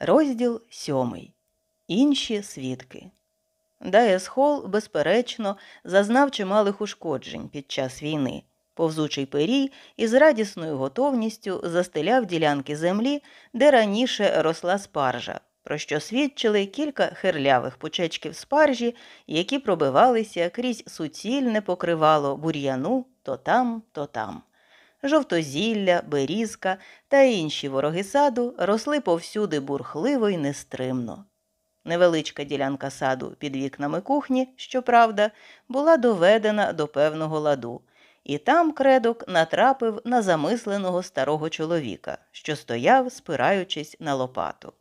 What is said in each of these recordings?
Розділ сьомий. Інші свідки. Дайес Холл, безперечно, зазнав чималих ушкоджень під час війни. Повзучий пирій із радісною готовністю застеляв ділянки землі, де раніше росла спаржа, про що свідчили кілька херлявих пучечків спаржі, які пробивалися крізь суцільне покривало бур'яну то там, то там. Жовтозілля, берізка та інші вороги саду росли повсюди бурхливо й нестримно. Невеличка ділянка саду під вікнами кухні, щоправда, була доведена до певного ладу, і там кредок натрапив на замисленого старого чоловіка, що стояв, спираючись на лопату.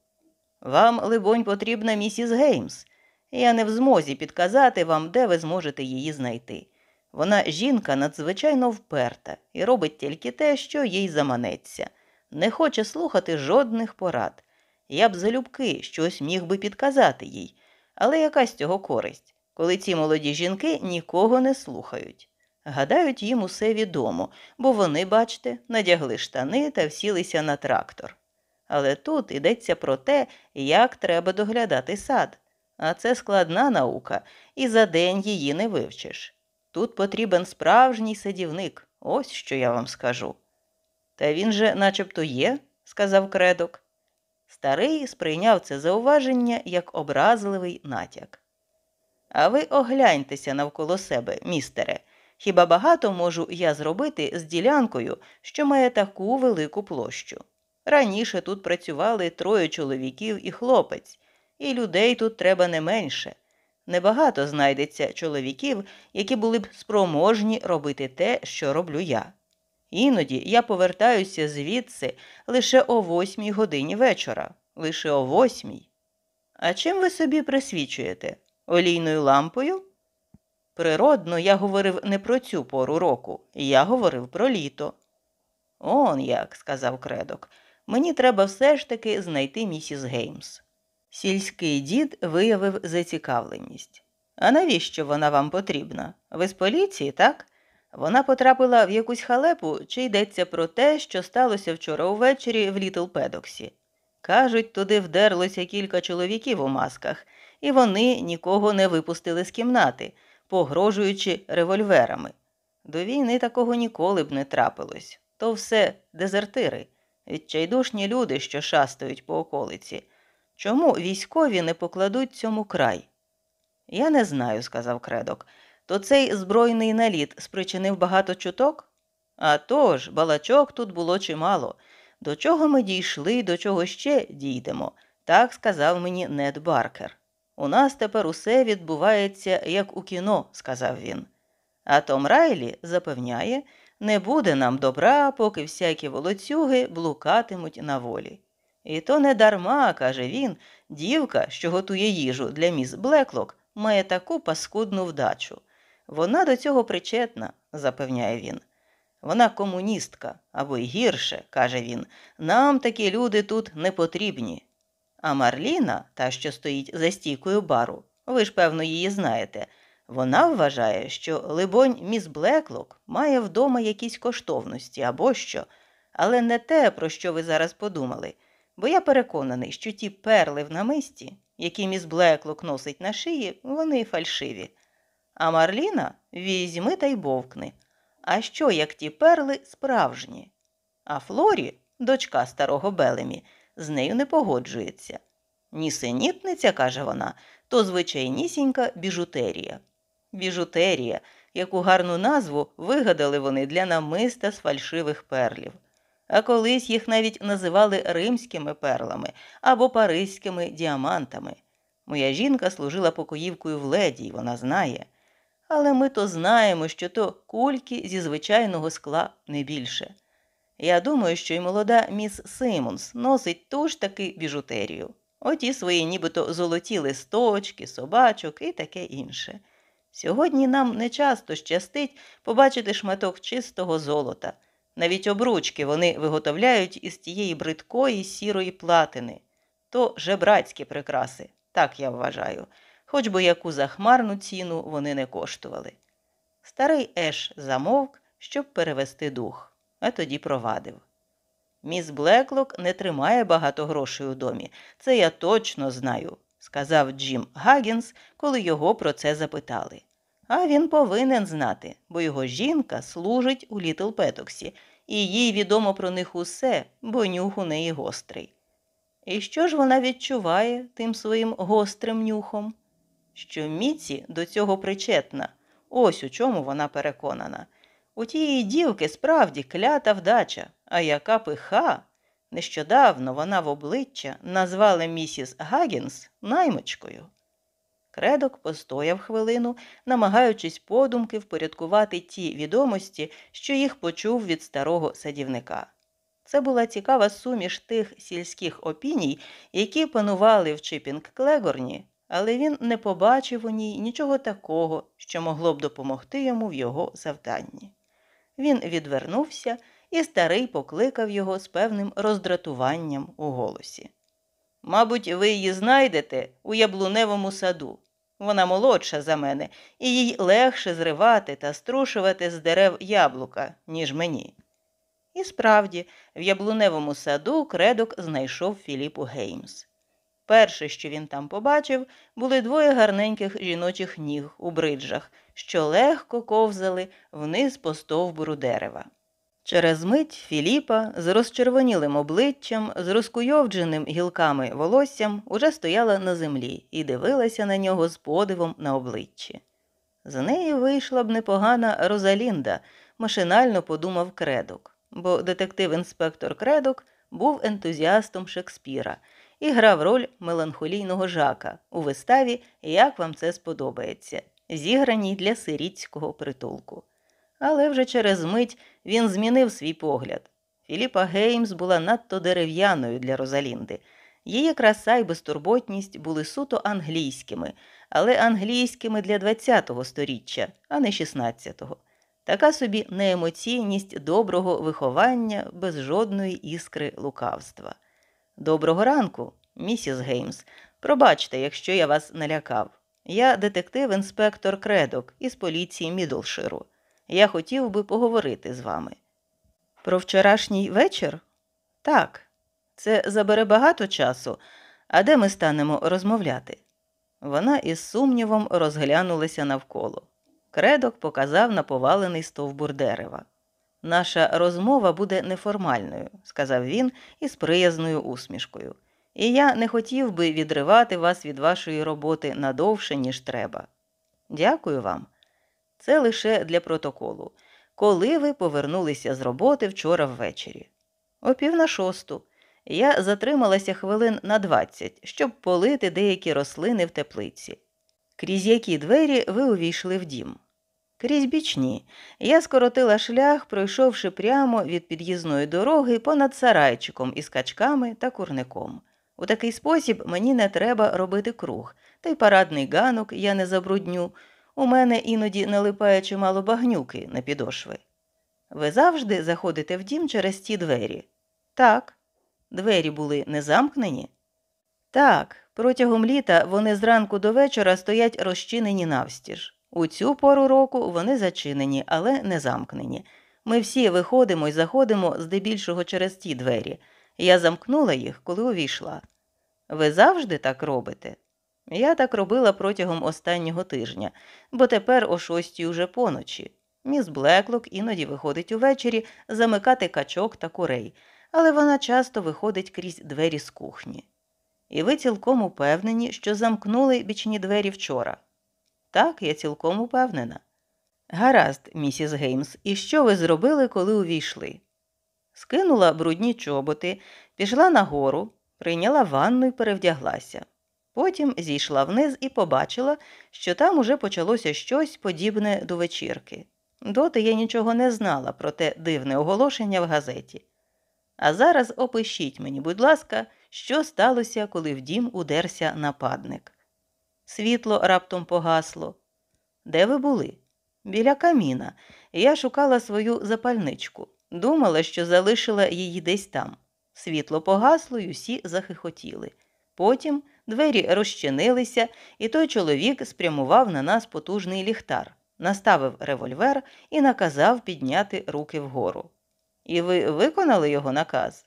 Вам, либонь, потрібна місіс Геймс. Я не в змозі підказати вам, де ви зможете її знайти. Вона жінка надзвичайно вперта і робить тільки те, що їй заманеться, не хоче слухати жодних порад. Я б залюбки щось міг би підказати їй, але яка з цього користь, коли ці молоді жінки нікого не слухають. Гадають, їм усе відомо, бо вони, бачте, надягли штани та всілися на трактор. Але тут йдеться про те, як треба доглядати сад. А це складна наука, і за день її не вивчиш. Тут потрібен справжній садівник, ось що я вам скажу. Та він же начебто є, сказав кредок. Старий сприйняв це зауваження як образливий натяк. А ви огляньтеся навколо себе, містере. Хіба багато можу я зробити з ділянкою, що має таку велику площу? Раніше тут працювали троє чоловіків і хлопець, і людей тут треба не менше. Небагато знайдеться чоловіків, які були б спроможні робити те, що роблю я. Іноді я повертаюся звідси лише о восьмій годині вечора, лише о восьмій. А чим ви собі присвічуєте? Олійною лампою? Природно, я говорив не про цю пору року, я говорив про літо. Он як, сказав кредок, мені треба все ж таки знайти місіс Геймс. Сільський дід виявив зацікавленість. А навіщо вона вам потрібна? Ви з поліції, так? Вона потрапила в якусь халепу, чи йдеться про те, що сталося вчора увечері в Літл Педоксі. Кажуть, туди вдерлося кілька чоловіків у масках, і вони нікого не випустили з кімнати, погрожуючи револьверами. До війни такого ніколи б не трапилось. То все дезертири, відчайдушні люди, що шастають по околиці. Чому військові не покладуть цьому край? Я не знаю, сказав кредок. То цей збройний наліт спричинив багато чуток? А тож, балачок тут було чимало. До чого ми дійшли, до чого ще дійдемо, так сказав мені Нед Баркер. У нас тепер усе відбувається, як у кіно, сказав він. А Том Райлі запевняє, не буде нам добра, поки всякі волоцюги блукатимуть на волі. І то не дарма, каже він, дівка, що готує їжу для міс Блеклок, має таку паскудну вдачу. Вона до цього причетна, запевняє він. Вона комуністка або й гірше, каже він. Нам такі люди тут не потрібні. А Марліна, та, що стоїть за стійкою бару, ви ж, певно, її знаєте. Вона вважає, що, либонь, міс Блеклок має вдома якісь коштовності або що, але не те, про що ви зараз подумали бо я переконаний, що ті перли в намисті, які міс Блеклок носить на шиї, вони фальшиві. А Марліна візьми та й бовкни. А що, як ті перли справжні? А Флорі, дочка старого Белемі, з нею не погоджується. Нісенітниця, каже вона, то звичайнісінька біжутерія. Біжутерія, яку гарну назву вигадали вони для намиста з фальшивих перлів а колись їх навіть називали римськими перлами або паризькими діамантами. Моя жінка служила покоївкою в леді, вона знає. Але ми то знаємо, що то кульки зі звичайного скла не більше. Я думаю, що й молода міс Симонс носить ту ж таки біжутерію, оті свої нібито золоті листочки, собачок і таке інше. Сьогодні нам не часто щастить побачити шматок чистого золота, навіть обручки вони виготовляють із тієї бридкої сірої платини. То жебрацькі прикраси, так я вважаю, хоч би яку захмарну ціну вони не коштували. Старий Еш замовк, щоб перевести дух, а тоді провадив. Міс Блеклок не тримає багато грошей у домі. Це я точно знаю, сказав Джим Гагінс, коли його про це запитали. А він повинен знати, бо його жінка служить у Літл Петоксі, і їй відомо про них усе, бо нюх у неї гострий. І що ж вона відчуває тим своїм гострим нюхом? Що Міці до цього причетна, ось у чому вона переконана. У тієї дівки справді клята вдача, а яка пиха. Нещодавно вона в обличчя назвала місіс Гагінс наймичкою. Кредок постояв хвилину, намагаючись подумки впорядкувати ті відомості, що їх почув від старого садівника. Це була цікава суміш тих сільських опіній, які панували в Чипінг Клегорні, але він не побачив у ній нічого такого, що могло б допомогти йому в його завданні. Він відвернувся, і старий покликав його з певним роздратуванням у голосі. Мабуть, ви її знайдете у яблуневому саду. Вона молодша за мене, і їй легше зривати та струшувати з дерев яблука, ніж мені. І справді, в яблуневому саду кредок знайшов Філіпу Геймс. Перше, що він там побачив, були двоє гарненьких жіночих ніг у бриджах, що легко ковзали вниз по стовбуру дерева. Через мить Філіпа з розчервонілим обличчям, з розкуйовдженим гілками волоссям уже стояла на землі і дивилася на нього з подивом на обличчі. З неї вийшла б непогана Розалінда, машинально подумав кредок, бо детектив-інспектор Кредок був ентузіастом Шекспіра і грав роль меланхолійного жака у виставі Як вам це сподобається, зіграній для сирітського притулку. Але вже через мить він змінив свій погляд. Філіпа Геймс була надто дерев'яною для Розалінди. Її краса і безтурботність були суто англійськими, але англійськими для ХХ століття, а не XVI. Така собі неемоційність доброго виховання без жодної іскри лукавства. Доброго ранку, місіс Геймс. Пробачте, якщо я вас налякав. Я детектив-інспектор Кредок із поліції Мідлширу. Я хотів би поговорити з вами. Про вчорашній вечір? Так, це забере багато часу, а де ми станемо розмовляти? Вона із сумнівом розглянулася навколо. Кредок показав на повалений стовбур дерева. Наша розмова буде неформальною, сказав він із приязною усмішкою, і я не хотів би відривати вас від вашої роботи надовше, ніж треба. Дякую вам. Це лише для протоколу. Коли ви повернулися з роботи вчора ввечері? О пів на шосту. Я затрималася хвилин на двадцять, щоб полити деякі рослини в теплиці. Крізь які двері ви увійшли в дім? Крізь бічні. Я скоротила шлях, пройшовши прямо від під'їзної дороги понад сарайчиком із качками та курником. У такий спосіб мені не треба робити круг, та й парадний ганок я не забрудню. У мене іноді налипає чимало багнюки на підошви. Ви завжди заходите в дім через ті двері? Так. Двері були не замкнені? Так, протягом літа вони зранку до вечора стоять розчинені навстіж. У цю пору року вони зачинені, але не замкнені. Ми всі виходимо і заходимо здебільшого через ті двері. Я замкнула їх, коли увійшла. Ви завжди так робите? Я так робила протягом останнього тижня, бо тепер о шостій уже поночі. Міс Блеклок іноді виходить увечері замикати качок та курей, але вона часто виходить крізь двері з кухні. І ви цілком упевнені, що замкнули бічні двері вчора. Так, я цілком упевнена. Гаразд, місіс Геймс, і що ви зробили, коли увійшли? Скинула брудні чоботи, пішла нагору, прийняла ванну і перевдяглася. Потім зійшла вниз і побачила, що там уже почалося щось подібне до вечірки. Доти я нічого не знала про те дивне оголошення в газеті. А зараз опишіть мені, будь ласка, що сталося, коли в дім удерся нападник. Світло раптом погасло. Де ви були? Біля каміна. Я шукала свою запальничку. Думала, що залишила її десь там. Світло погасло і усі захихотіли. Потім двері розчинилися, і той чоловік спрямував на нас потужний ліхтар, наставив револьвер і наказав підняти руки вгору. І ви виконали його наказ?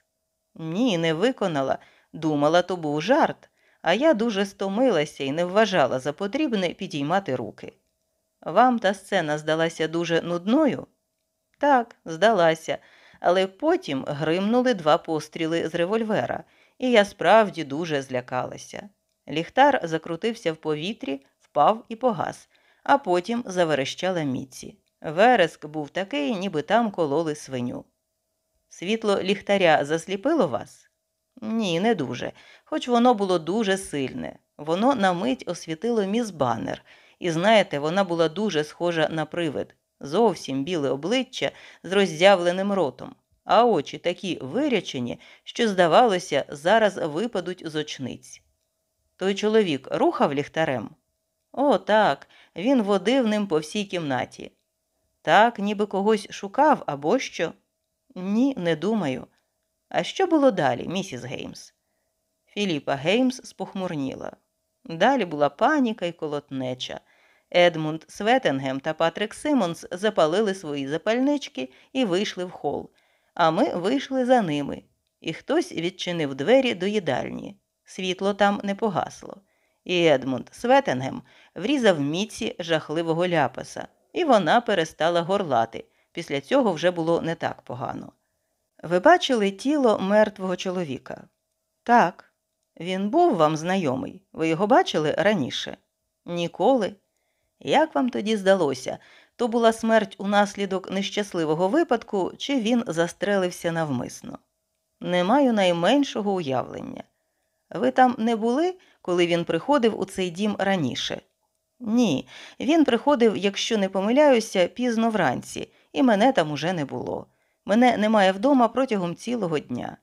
Ні, не виконала. Думала, то був жарт, а я дуже стомилася і не вважала за потрібне підіймати руки. Вам та сцена здалася дуже нудною? Так, здалася, але потім гримнули два постріли з револьвера, і я справді дуже злякалася. Ліхтар закрутився в повітрі, впав і погас, а потім заверещала Міці. Вереск був такий, ніби там кололи свиню. Світло ліхтаря засліпило вас? Ні, не дуже, хоч воно було дуже сильне. Воно на мить освітило міс банер, і знаєте, вона була дуже схожа на привид, зовсім біле обличчя з роззявленим ротом, а очі такі вирячені, що, здавалося, зараз випадуть з очниць. Той чоловік рухав ліхтарем? О, так, він водив ним по всій кімнаті. Так, ніби когось шукав або що? Ні, не думаю. А що було далі, місіс Геймс? Філіпа Геймс спохмурніла. Далі була паніка і колотнеча. Едмунд Светенгем та Патрик Симонс запалили свої запальнички і вийшли в хол, а ми вийшли за ними, і хтось відчинив двері до їдальні. Світло там не погасло. І Едмунд Светенгем врізав міці жахливого ляпаса, і вона перестала горлати. Після цього вже було не так погано. Ви бачили тіло мертвого чоловіка? Так. Він був вам знайомий. Ви його бачили раніше? Ніколи. Як вам тоді здалося, то була смерть унаслідок нещасливого випадку, чи він застрелився навмисно? Не маю найменшого уявлення. Ви там не були, коли він приходив у цей дім раніше? Ні, він приходив, якщо не помиляюся, пізно вранці, і мене там уже не було. Мене немає вдома протягом цілого дня.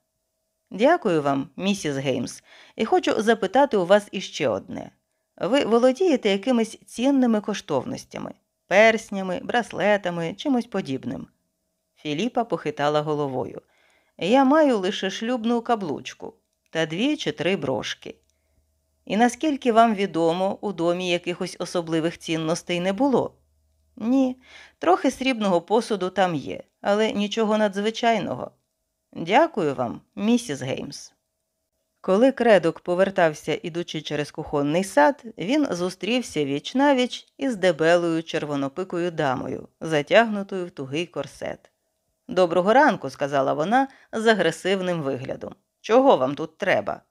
Дякую вам, місіс Геймс, і хочу запитати у вас іще одне. Ви володієте якимись цінними коштовностями, перснями, браслетами, чимось подібним. Філіпа похитала головою. Я маю лише шлюбну каблучку та дві чи три брошки. І наскільки вам відомо, у домі якихось особливих цінностей не було? Ні, трохи срібного посуду там є, але нічого надзвичайного. Дякую вам, місіс Геймс. Коли кредок повертався, ідучи через кухонний сад, він зустрівся віч навіч із дебелою червонопикою дамою, затягнутою в тугий корсет. Доброго ранку, сказала вона з агресивним виглядом. Чого вам тут треба?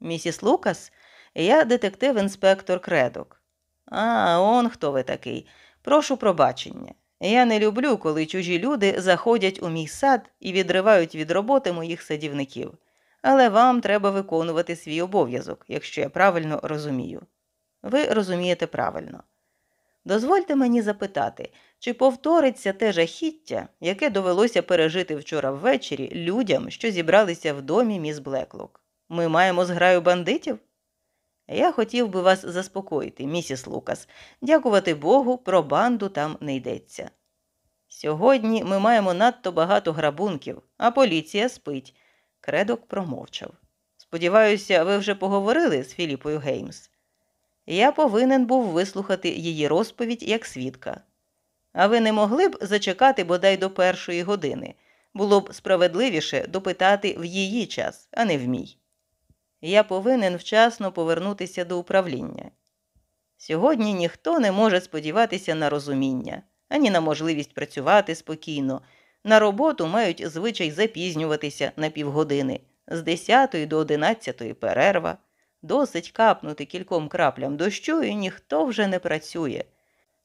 Місіс Лукас, я детектив інспектор кредок. А, он хто ви такий. Прошу пробачення. Я не люблю, коли чужі люди заходять у мій сад і відривають від роботи моїх садівників. Але вам треба виконувати свій обов'язок, якщо я правильно розумію. Ви розумієте правильно. Дозвольте мені запитати, чи повториться те жахіття, яке довелося пережити вчора ввечері людям, що зібралися в домі міс Блеклок? Ми маємо зграю бандитів? Я хотів би вас заспокоїти, місіс Лукас. Дякувати Богу, про банду там не йдеться. Сьогодні ми маємо надто багато грабунків, а поліція спить. Кредок промовчав. Сподіваюся, ви вже поговорили з Філіпою Геймс. Я повинен був вислухати її розповідь як свідка. А ви не могли б зачекати бодай до першої години. Було б справедливіше допитати в її час, а не в мій. Я повинен вчасно повернутися до управління. Сьогодні ніхто не може сподіватися на розуміння, ані на можливість працювати спокійно. На роботу мають звичай запізнюватися на півгодини, з 10 до 11 перерва. Досить капнути кільком краплям дощу, і ніхто вже не працює.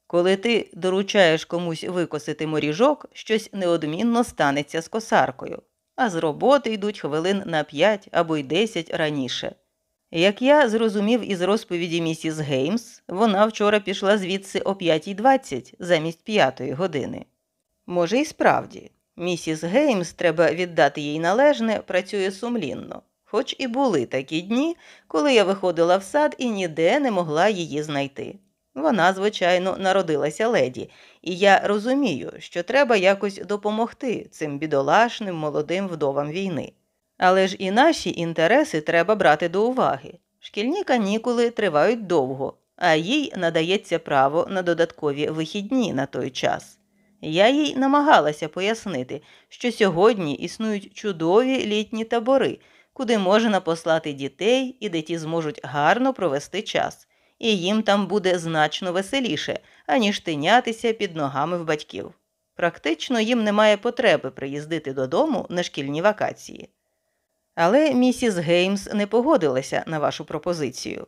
Коли ти доручаєш комусь викосити моріжок, щось неодмінно станеться з косаркою, а з роботи йдуть хвилин на 5 або й 10 раніше. Як я зрозумів із розповіді місіс Геймс, вона вчора пішла звідси о 5.20 замість 5 години. Може, і справді, місіс Геймс, треба віддати їй належне, працює сумлінно, хоч і були такі дні, коли я виходила в сад і ніде не могла її знайти. Вона, звичайно, народилася леді, і я розумію, що треба якось допомогти цим бідолашним молодим вдовам війни. Але ж і наші інтереси треба брати до уваги. Шкільні канікули тривають довго, а їй надається право на додаткові вихідні на той час. Я їй намагалася пояснити, що сьогодні існують чудові літні табори, куди можна послати дітей і де ті зможуть гарно провести час, і їм там буде значно веселіше, аніж тинятися під ногами в батьків. Практично їм немає потреби приїздити додому на шкільні вакації. Але місіс Геймс не погодилася на вашу пропозицію.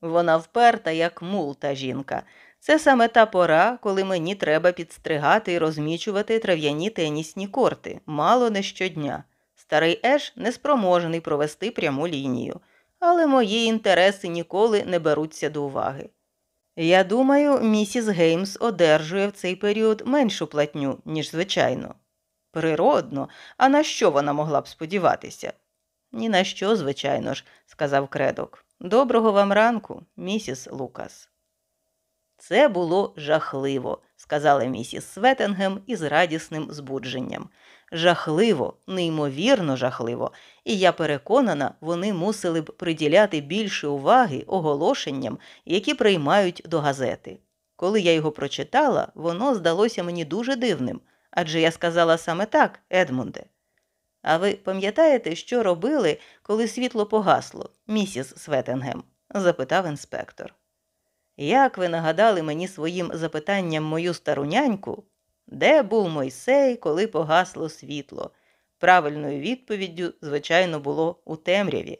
Вона вперта, як мул та жінка. Це саме та пора, коли мені треба підстригати і розмічувати трав'яні тенісні корти, мало не щодня. Старий Еш неспроможений провести пряму лінію, але мої інтереси ніколи не беруться до уваги. Я думаю, місіс Геймс одержує в цей період меншу платню, ніж звичайно. Природно, а на що вона могла б сподіватися? Ні на що, звичайно ж, сказав кредок. Доброго вам ранку, місіс Лукас. Це було жахливо, сказала місіс Светенгем із радісним збудженням. Жахливо, неймовірно жахливо, і я переконана, вони мусили б приділяти більше уваги оголошенням, які приймають до газети. Коли я його прочитала, воно здалося мені дуже дивним, адже я сказала саме так, Едмунде. А ви пам'ятаєте, що робили, коли світло погасло, місіс Светенгем? запитав інспектор. Як ви нагадали мені своїм запитанням мою стару няньку, де був Мойсей, коли погасло світло? Правильною відповіддю, звичайно, було у темряві.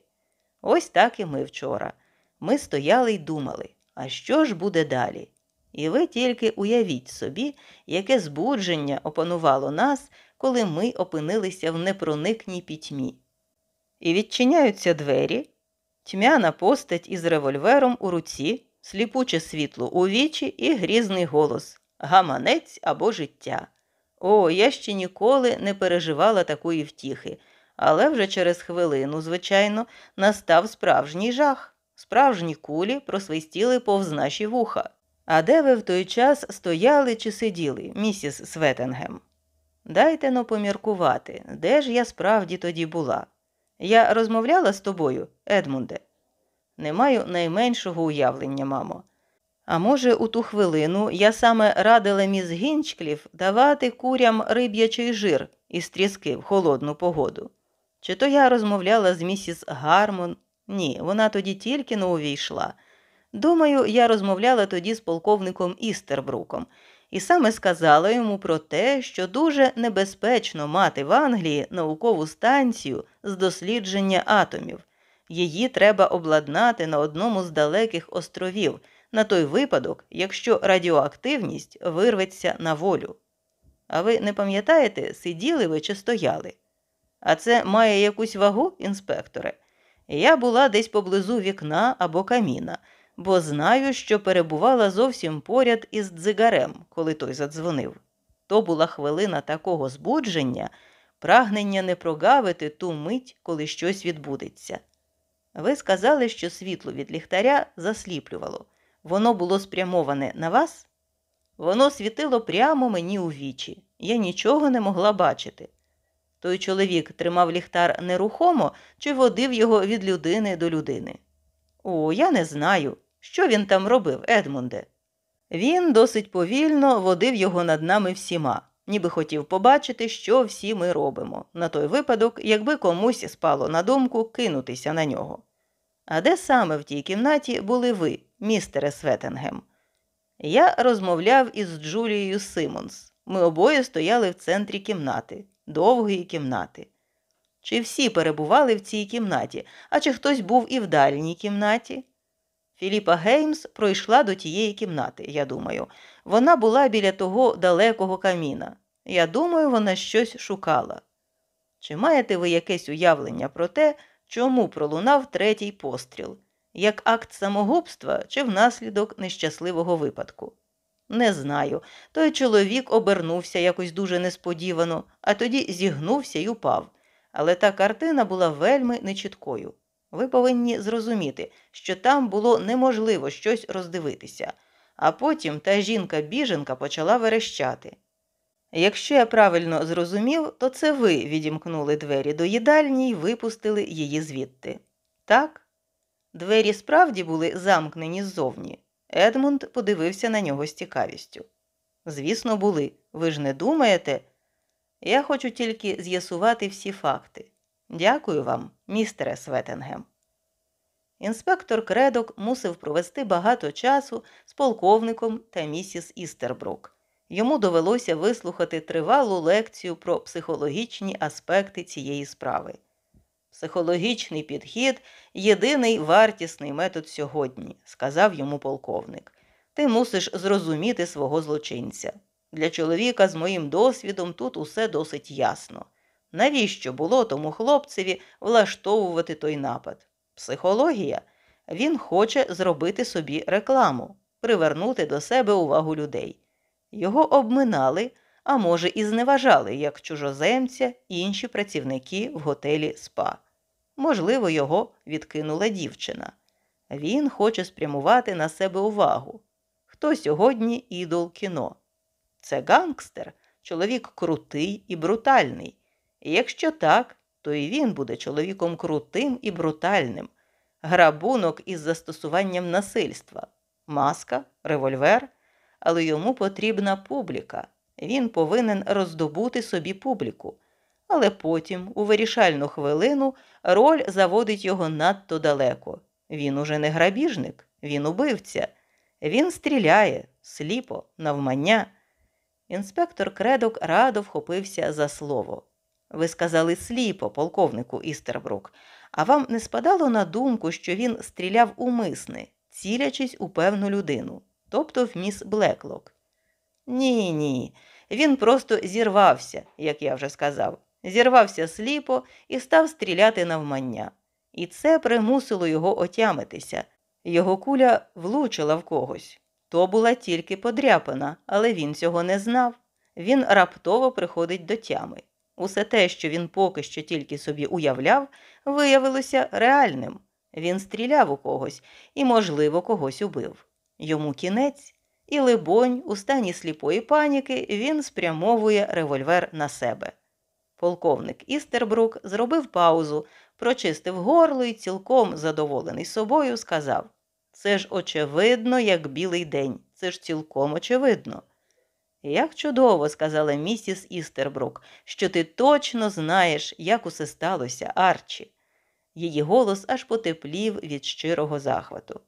Ось так і ми вчора. Ми стояли й думали, а що ж буде далі? І ви тільки уявіть собі, яке збудження опанувало нас, коли ми опинилися в непроникній пітьмі. І відчиняються двері, тьмяна постать із револьвером у руці, сліпуче світло у вічі і грізний голос гаманець або життя. О, я ще ніколи не переживала такої втіхи, але вже через хвилину, звичайно, настав справжній жах. Справжні кулі просвистіли повз наші вуха. А де ви в той час стояли чи сиділи, місіс Светенгем? Дайте но поміркувати, де ж я справді тоді була? Я розмовляла з тобою, Едмунде? Не маю найменшого уявлення, мамо. А може, у ту хвилину я саме радила міс Гінчкліф давати курям риб'ячий жир із тріски в холодну погоду. Чи то я розмовляла з місіс Гармон? Ні, вона тоді тільки не увійшла. Думаю, я розмовляла тоді з полковником Істербруком і саме сказала йому про те, що дуже небезпечно мати в Англії наукову станцію з дослідження атомів. Її треба обладнати на одному з далеких островів на той випадок, якщо радіоактивність вирветься на волю. А ви не пам'ятаєте, сиділи ви чи стояли? А це має якусь вагу, інспекторе? Я була десь поблизу вікна або каміна, бо знаю, що перебувала зовсім поряд із дзигарем, коли той задзвонив. То була хвилина такого збудження, прагнення не прогавити ту мить, коли щось відбудеться. Ви сказали, що світло від ліхтаря засліплювало. Воно було спрямоване на вас? Воно світило прямо мені у вічі. Я нічого не могла бачити. Той чоловік тримав ліхтар нерухомо чи водив його від людини до людини. О, я не знаю, що він там робив, Едмунде. Він досить повільно водив його над нами всіма, ніби хотів побачити, що всі ми робимо, на той випадок, якби комусь спало на думку кинутися на нього. А де саме в тій кімнаті були ви, містере Светенгем? Я розмовляв із Джулією Симонс. Ми обоє стояли в центрі кімнати, довгої кімнати. Чи всі перебували в цій кімнаті, а чи хтось був і в дальній кімнаті? Філіпа Геймс пройшла до тієї кімнати, я думаю. Вона була біля того далекого каміна. Я думаю, вона щось шукала. Чи маєте ви якесь уявлення про те, чому пролунав третій постріл, як акт самогубства чи внаслідок нещасливого випадку? Не знаю. Той чоловік обернувся якось дуже несподівано, а тоді зігнувся й упав. Але та картина була вельми нечіткою. Ви повинні зрозуміти, що там було неможливо щось роздивитися, а потім та жінка-біженка почала верещати. Якщо я правильно зрозумів, то це ви відімкнули двері до їдальні й випустили її звідти. Так? Двері справді були замкнені ззовні. Едмунд подивився на нього з цікавістю. Звісно, були. Ви ж не думаєте? Я хочу тільки з'ясувати всі факти. Дякую вам, містере Светенгем. Інспектор Кредок мусив провести багато часу з полковником та місіс Істербрук. Йому довелося вислухати тривалу лекцію про психологічні аспекти цієї справи. Психологічний підхід єдиний вартісний метод сьогодні, сказав йому полковник. Ти мусиш зрозуміти свого злочинця. Для чоловіка з моїм досвідом тут усе досить ясно. Навіщо було тому хлопцеві влаштовувати той напад? Психологія. Він хоче зробити собі рекламу, привернути до себе увагу людей. Його обминали, а може, і зневажали як чужоземця інші працівники в готелі СПА. Можливо, його відкинула дівчина. Він хоче спрямувати на себе увагу. Хто сьогодні ідол кіно? Це гангстер, чоловік крутий і брутальний. Якщо так, то і він буде чоловіком крутим і брутальним, грабунок із застосуванням насильства, маска, револьвер, але йому потрібна публіка. Він повинен роздобути собі публіку. Але потім, у вирішальну хвилину, роль заводить його надто далеко. Він уже не грабіжник, він убивця. Він стріляє сліпо, навмання. Інспектор кредок радо вхопився за слово. Ви сказали сліпо, полковнику Істербрук, а вам не спадало на думку, що він стріляв умисне, цілячись у певну людину, тобто в міс Блеклок? Ні, ні. Він просто зірвався, як я вже сказав, зірвався сліпо і став стріляти навмання. І це примусило його отямитися. Його куля влучила в когось. То була тільки подряпина, але він цього не знав. Він раптово приходить до тями. Усе те, що він поки що тільки собі уявляв, виявилося реальним. Він стріляв у когось і, можливо, когось убив. Йому кінець, і, либонь, у стані сліпої паніки він спрямовує револьвер на себе. Полковник Істербрук зробив паузу, прочистив горло і, цілком задоволений собою, сказав Це ж очевидно, як білий день, це ж цілком очевидно. Як чудово, сказала місіс Істербрук, що ти точно знаєш, як усе сталося, Арчі. Її голос аж потеплів від щирого захвату.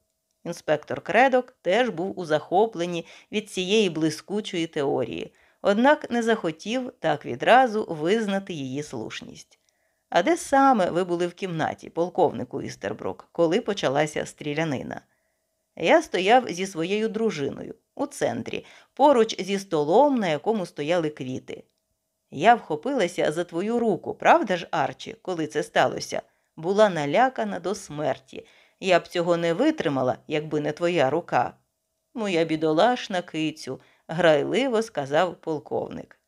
Інспектор Кредок теж був у захопленні від цієї блискучої теорії, однак не захотів так відразу визнати її слушність. А де саме ви були в кімнаті, полковнику Істербрук, коли почалася стрілянина? Я стояв зі своєю дружиною у центрі, поруч зі столом, на якому стояли квіти. Я вхопилася за твою руку, правда ж, Арчі, коли це сталося? Була налякана до смерті. Я б цього не витримала, якби не твоя рука. Моя бідолашна кицю, грайливо сказав полковник.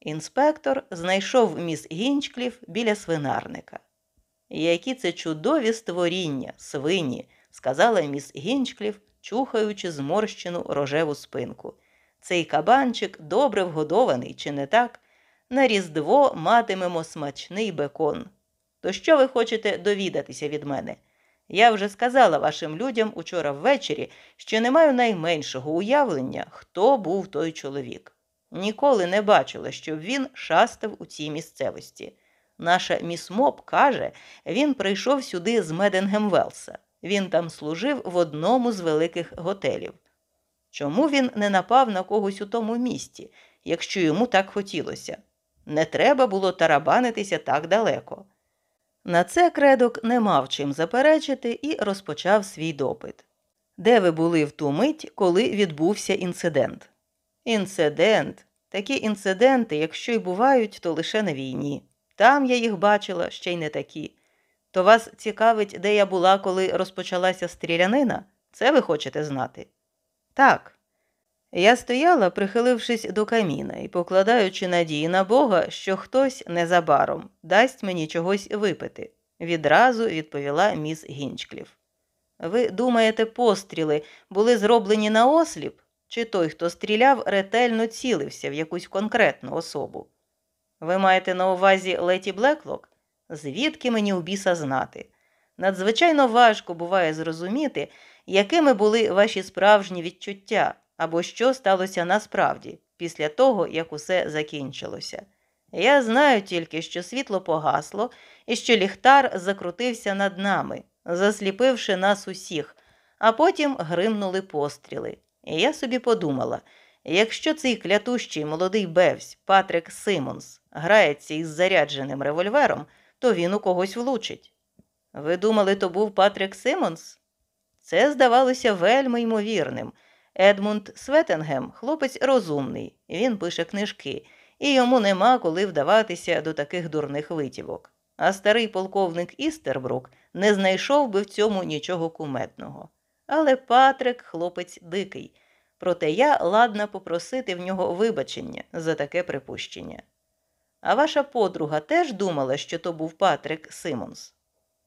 Інспектор знайшов міс Гінчкліф біля свинарника. Які це чудові створіння, свині, сказала міс Гінчкліф, чухаючи зморщену рожеву спинку. Цей кабанчик добре вгодований, чи не так? На Різдво матимемо смачний бекон. То що ви хочете довідатися від мене? Я вже сказала вашим людям учора ввечері, що не маю найменшого уявлення, хто був той чоловік. Ніколи не бачила, щоб він шастав у цій місцевості. Наша міс Моб каже, він прийшов сюди з Меденгемвелса. Він там служив в одному з великих готелів. Чому він не напав на когось у тому місті, якщо йому так хотілося? Не треба було тарабанитися так далеко. На це кредок не мав чим заперечити і розпочав свій допит. Де ви були в ту мить, коли відбувся інцидент? Інцидент. Такі інциденти, якщо й бувають, то лише на війні. Там я їх бачила ще й не такі. То вас цікавить, де я була, коли розпочалася стрілянина? Це ви хочете знати? Так. Я стояла, прихилившись до каміна і покладаючи надії на Бога, що хтось незабаром дасть мені чогось випити, відразу відповіла міс Гінчкліф. Ви думаєте, постріли були зроблені на осліп? Чи той, хто стріляв, ретельно цілився в якусь конкретну особу? Ви маєте на увазі Леті Блеклок? Звідки мені у біса знати? Надзвичайно важко буває зрозуміти, якими були ваші справжні відчуття, або що сталося насправді після того, як усе закінчилося. Я знаю тільки, що світло погасло і що ліхтар закрутився над нами, засліпивши нас усіх, а потім гримнули постріли. І я собі подумала якщо цей клятущий молодий бевзь Патрик Симонс грається із зарядженим револьвером, то він у когось влучить. Ви думали, то був Патрик Симонс? Це здавалося вельми ймовірним. Едмунд Светенгем хлопець розумний, він пише книжки, і йому нема коли вдаватися до таких дурних витівок. А старий полковник Істербрук не знайшов би в цьому нічого кумедного. Але Патрик хлопець дикий, проте я ладна попросити в нього вибачення за таке припущення. А ваша подруга теж думала, що то був Патрик Симонс?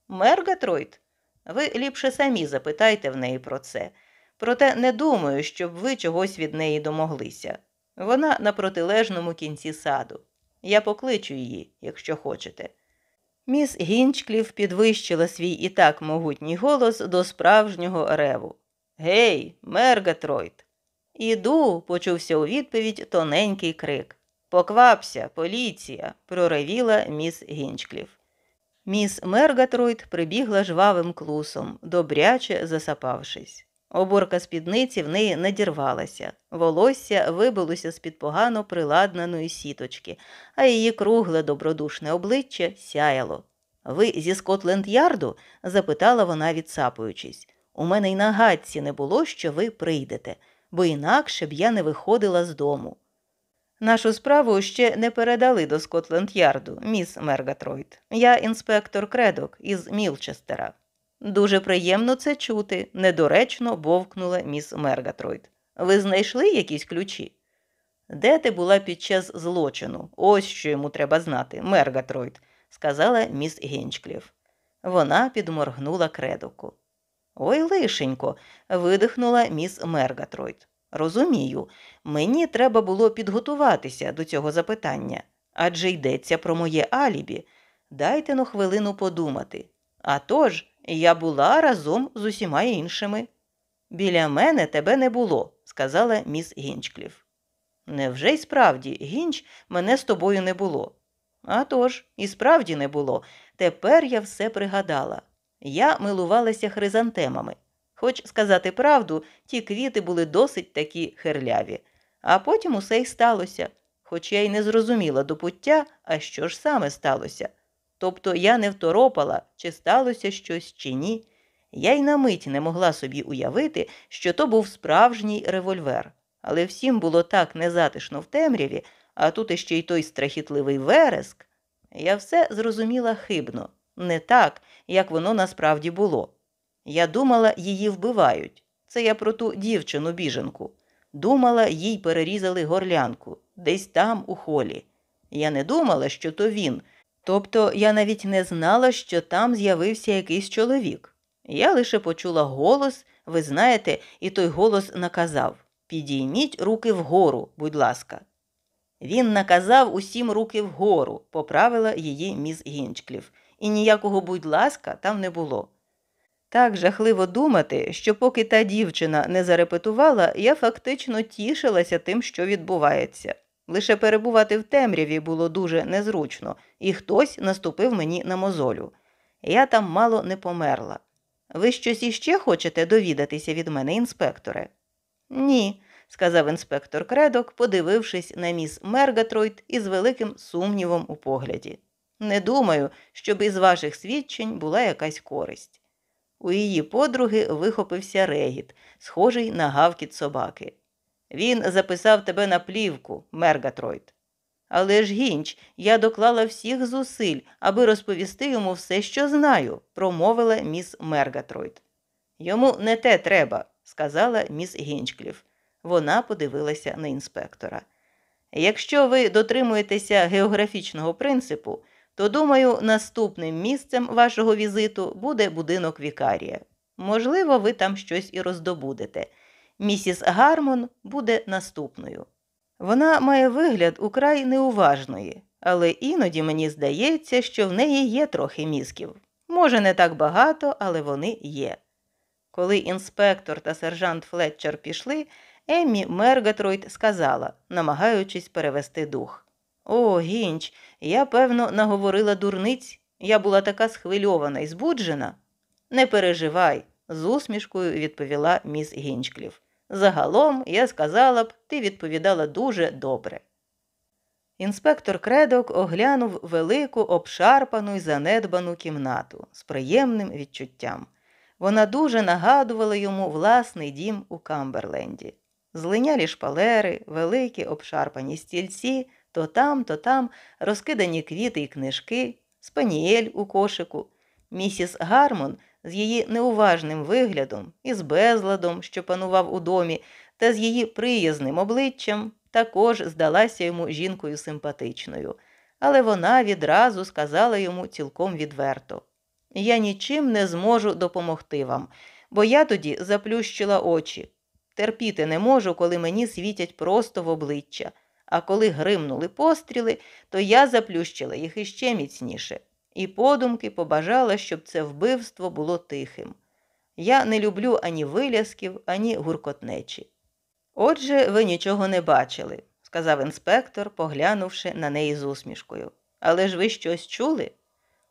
Мергатройд? Ви ліпше самі запитайте в неї про це. Проте не думаю, щоб ви чогось від неї домоглися. Вона на протилежному кінці саду. Я покличу її, якщо хочете. Міс Гінчклів підвищила свій і так могутній голос до справжнього реву. Гей, Мергатройд! Іду, почувся у відповідь тоненький крик. Поквапся, поліція, проревіла міс Гінчклів. Міс Мергатройд прибігла жвавим клусом, добряче засапавшись. Оборка спідниці в неї надірвалася, волосся вибилося з під погано приладнаної сіточки, а її кругле добродушне обличчя сяяло. Ви зі Скотленд Ярду? запитала вона, відсапуючись. У мене й на гадці не було, що ви прийдете, бо інакше б я не виходила з дому. Нашу справу ще не передали до Скотленд Ярду, міс Мергатройд. Я інспектор Кредок із Мілчестера. Дуже приємно це чути, недоречно бовкнула міс Мергатройд. Ви знайшли якісь ключі? Де ти була під час злочину? Ось що йому треба знати, Мергатройд, сказала міс Гінчклів. Вона підморгнула кредоку. Ой, лишенько, видихнула міс Мергатройд. Розумію, мені треба було підготуватися до цього запитання, адже йдеться про моє алібі. Дайте ну хвилину подумати. А тож, я була разом з усіма іншими. Біля мене тебе не було, сказала міс Гінчкліф. Невже й справді, Гінч, мене з тобою не було? «А тож, і справді не було. Тепер я все пригадала. Я милувалася хризантемами. Хоч сказати правду, ті квіти були досить такі херляві. А потім усе й сталося, хоч я й не зрозуміла до пуття, а що ж саме сталося. Тобто я не второпала, чи сталося щось, чи ні. Я й на мить не могла собі уявити, що то був справжній револьвер, але всім було так незатишно в темряві, а тут іще й той страхітливий вереск. Я все зрозуміла хибно, не так, як воно насправді було. Я думала, її вбивають. Це я про ту дівчину біженку. Думала, їй перерізали горлянку, десь там, у холі. Я не думала, що то він. Тобто я навіть не знала, що там з'явився якийсь чоловік. Я лише почула голос, ви знаєте, і той голос наказав Підійміть руки вгору, будь ласка. Він наказав усім руки вгору, поправила її міс Гінчклів, і ніякого будь ласка там не було. Так жахливо думати, що поки та дівчина не зарепетувала, я фактично тішилася тим, що відбувається. Лише перебувати в темряві було дуже незручно, і хтось наступив мені на мозолю. Я там мало не померла. Ви щось іще хочете довідатися від мене, інспекторе? Ні, сказав інспектор кредок, подивившись на міс Мергатройд із великим сумнівом у погляді. Не думаю, щоб із ваших свідчень була якась користь. У її подруги вихопився регіт, схожий на гавкіт собаки. Він записав тебе на плівку, Мергатройд. Але ж гінч, я доклала всіх зусиль, аби розповісти йому все, що знаю, промовила міс Мергатройд. Йому не те треба, сказала міс Гінчкліф. Вона подивилася на інспектора. Якщо ви дотримуєтеся географічного принципу, то, думаю, наступним місцем вашого візиту буде будинок Вікарія. Можливо, ви там щось і роздобудете. Місіс Гармон буде наступною. Вона має вигляд украй неуважної, але іноді мені здається, що в неї є трохи мізків. Може, не так багато, але вони є. Коли інспектор та сержант Флетчер пішли, Еммі Мергетройд сказала, намагаючись перевести дух. О, Гінч, я, певно, наговорила дурниць. Я була така схвильована і збуджена. Не переживай, з усмішкою відповіла міс Гінчкліф. Загалом, я сказала б, ти відповідала дуже добре. Інспектор кредок оглянув велику, обшарпану й занедбану кімнату з приємним відчуттям. Вона дуже нагадувала йому власний дім у Камберленді. Злинялі шпалери, великі обшарпані стільці, то там, то там розкидані квіти й книжки, спаніель у кошику. Місіс Гармон з її неуважним виглядом і з безладом, що панував у домі, та з її приязним обличчям також здалася йому жінкою симпатичною, але вона відразу сказала йому цілком відверто Я нічим не зможу допомогти вам, бо я тоді заплющила очі. Терпіти не можу, коли мені світять просто в обличчя, а коли гримнули постріли, то я заплющила їх іще міцніше, і подумки побажала, щоб це вбивство було тихим. Я не люблю ані вилясків, ані гуркотнечі. Отже, ви нічого не бачили, сказав інспектор, поглянувши на неї з усмішкою. Але ж ви щось чули?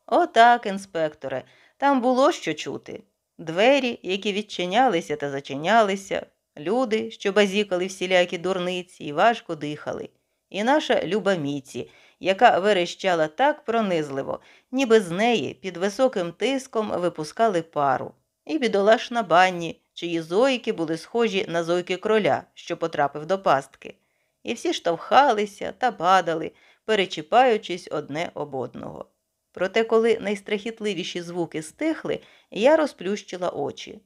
Отак, інспекторе, там було що чути. Двері, які відчинялися та зачинялися, люди, що базікали всілякі дурниці і важко дихали, і наша люба Міці, яка верещала так пронизливо, ніби з неї під високим тиском випускали пару, і бідолашна банні, чиї зойки були схожі на зойки кроля, що потрапив до пастки, і всі штовхалися та падали, перечіпаючись одне об одного. Проте, коли найстрахітливіші звуки стихли, я розплющила очі.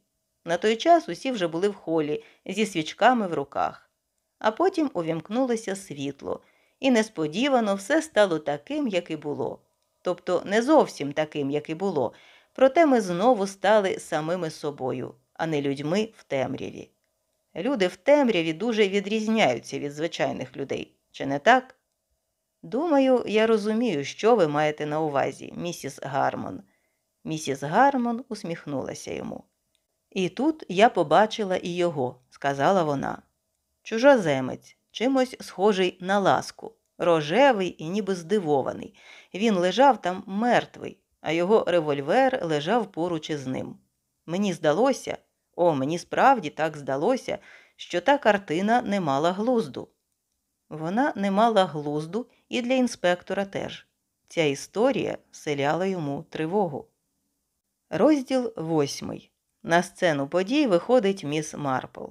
На той час усі вже були в холі зі свічками в руках. А потім увімкнулося світло, і несподівано все стало таким, як і було. Тобто не зовсім таким, як і було, проте ми знову стали самими собою, а не людьми в темряві. Люди в темряві дуже відрізняються від звичайних людей, чи не так? Думаю, я розумію, що ви маєте на увазі, місіс Гармон. Місіс Гармон усміхнулася йому. І тут я побачила і його, сказала вона. Чужоземець, чимось схожий на ласку, рожевий і ніби здивований. Він лежав там мертвий, а його револьвер лежав поруч із ним. Мені здалося, о, мені справді так здалося, що та картина не мала глузду. Вона не мала глузду і для інспектора теж. Ця історія вселяла йому тривогу. Розділ восьмий. На сцену подій виходить міс Марпл.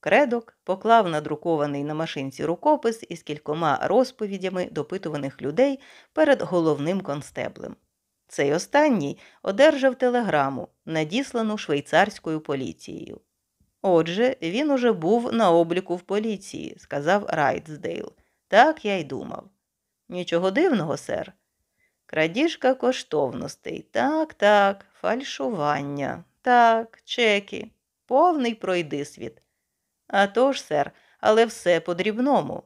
Кредок поклав надрукований на машинці рукопис із кількома розповідями допитуваних людей перед головним констеблем. Цей останній одержав телеграму, надіслану швейцарською поліцією. Отже, він уже був на обліку в поліції, сказав Райтсдейл. Так я й думав. Нічого дивного, сер. Крадіжка коштовностей. Так, так, фальшування. Так, чеки, повний пройдисвіт. «А тож, сер, але все по дрібному.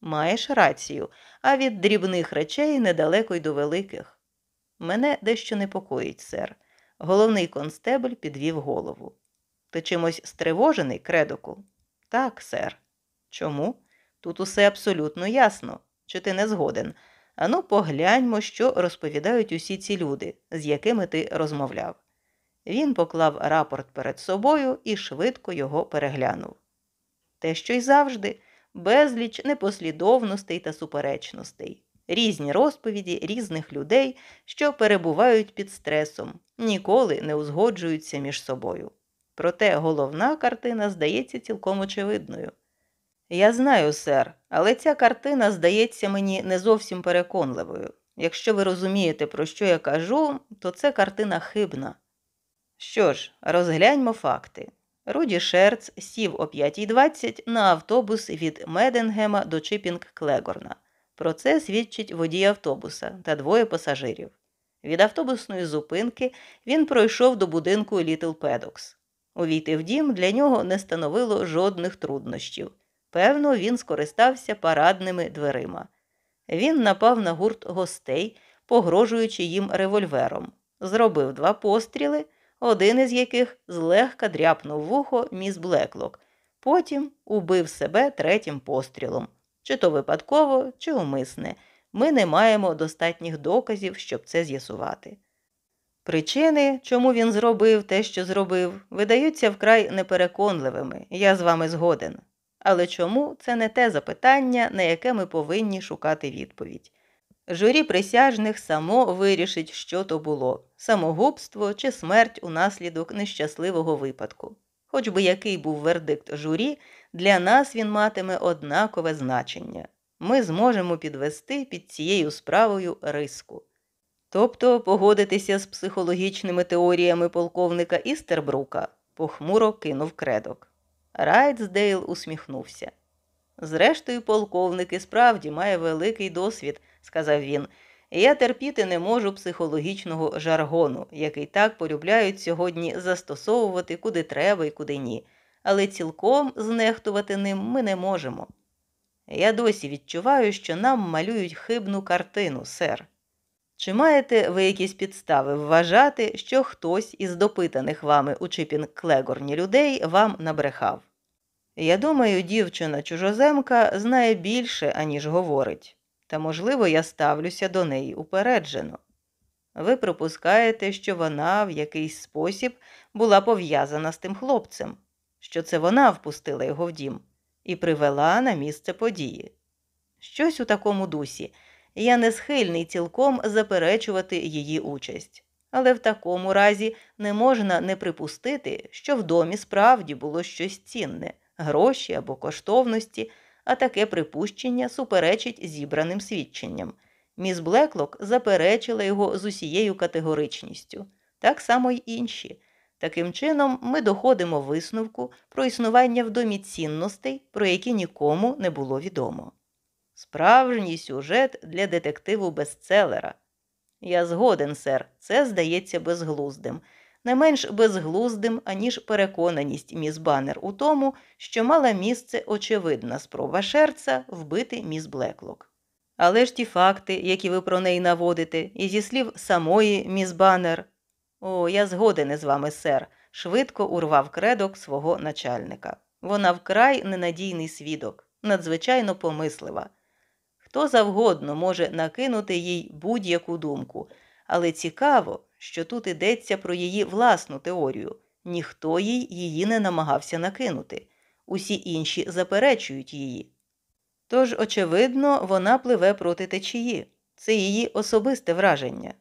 Маєш рацію, а від дрібних речей недалеко й до великих. Мене дещо непокоїть, сер. Головний констебль підвів голову. Ти чимось стривожений, кредоку? Так, сер. Чому? Тут усе абсолютно ясно. Чи ти не згоден? Ану, погляньмо, що розповідають усі ці люди, з якими ти розмовляв. Він поклав рапорт перед собою і швидко його переглянув. Те, що й завжди, безліч непослідовностей та суперечностей, різні розповіді різних людей, що перебувають під стресом, ніколи не узгоджуються між собою. Проте головна картина здається цілком очевидною. Я знаю, сер, але ця картина здається мені не зовсім переконливою. Якщо ви розумієте, про що я кажу, то це картина хибна. Що ж, розгляньмо факти. Руді Шерц сів о 5.20 на автобус від Меденгема до Чипінг Клегорна. Про це свідчить водій автобуса та двоє пасажирів. Від автобусної зупинки він пройшов до будинку Літл Педокс. Увійти в дім для нього не становило жодних труднощів. Певно, він скористався парадними дверима. Він напав на гурт гостей, погрожуючи їм револьвером, зробив два постріли один із яких злегка дряпнув вухо міс Блеклок, Потім убив себе третім пострілом. Чи то випадково, чи умисне. Ми не маємо достатніх доказів, щоб це з'ясувати. Причини, чому він зробив те, що зробив, видаються вкрай непереконливими, я з вами згоден. Але чому це не те запитання, на яке ми повинні шукати відповідь? Журі присяжних само вирішить, що то було самогубство чи смерть унаслідок нещасливого випадку. Хоч би який був вердикт журі, для нас він матиме однакове значення ми зможемо підвести під цією справою риску. Тобто погодитися з психологічними теоріями полковника Істербрука, похмуро кинув кредок. Райтсдейл усміхнувся. Зрештою, полковник і справді має великий досвід, сказав він. Я терпіти не можу психологічного жаргону, який так полюбляють сьогодні застосовувати куди треба і куди ні, але цілком знехтувати ним ми не можемо. Я досі відчуваю, що нам малюють хибну картину, сер. Чи маєте ви якісь підстави вважати, що хтось із допитаних вами у Чипін Клегорні людей вам набрехав? Я думаю, дівчина чужоземка знає більше, аніж говорить, та, можливо, я ставлюся до неї упереджено. Ви припускаєте, що вона в якийсь спосіб була пов'язана з тим хлопцем, що це вона впустила його в дім і привела на місце події. Щось у такому дусі. Я не схильний цілком заперечувати її участь, але в такому разі не можна не припустити, що в домі справді було щось цінне, гроші або коштовності, а таке припущення суперечить зібраним свідченням. Міс Блеклок заперечила його з усією категоричністю, так само й інші. Таким чином, ми доходимо висновку про існування в домі цінностей, про які нікому не було відомо. Справжній сюжет для детективу бестселера. Я згоден, сер, це здається безглуздим, не менш безглуздим, аніж переконаність міс Баннер у тому, що мала місце очевидна спроба Шерца вбити міс Блеклок. Але ж ті факти, які ви про неї наводите, і зі слів самої міс Баннер, о, я згоден із вами, сер, швидко урвав кредок свого начальника. Вона вкрай ненадійний свідок, надзвичайно помислива. Хто завгодно може накинути їй будь-яку думку, але цікаво, що тут йдеться про її власну теорію. Ніхто їй її не намагався накинути, усі інші заперечують її. Тож, очевидно, вона пливе проти течії, це її особисте враження.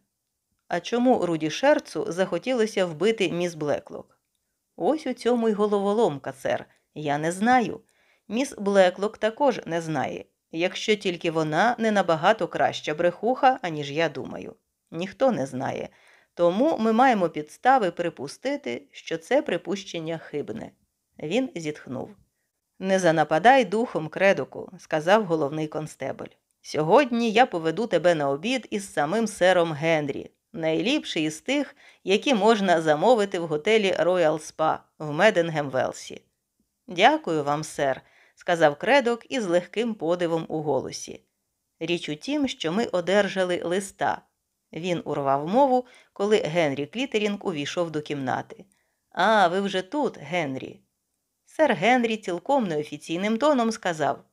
А чому Руді Шерцу захотілося вбити міс Блеклок? Ось у цьому й головоломка, сер. Я не знаю. Міс Блеклок також не знає, якщо тільки вона не набагато краща брехуха, аніж я думаю. Ніхто не знає. Тому ми маємо підстави припустити, що це припущення хибне. Він зітхнув. Не занападай духом, кредоку, сказав головний констебель. Сьогодні я поведу тебе на обід із самим сером Генрі найліпший із тих, які можна замовити в готелі Royal Spa в Меденгем-Велсі. Дякую вам, сер, сказав кредок із легким подивом у голосі. Річ у тім, що ми одержали листа. Він урвав мову, коли Генрі Клітерінг увійшов до кімнати. А, ви вже тут, Генрі. Сер Генрі цілком неофіційним тоном сказав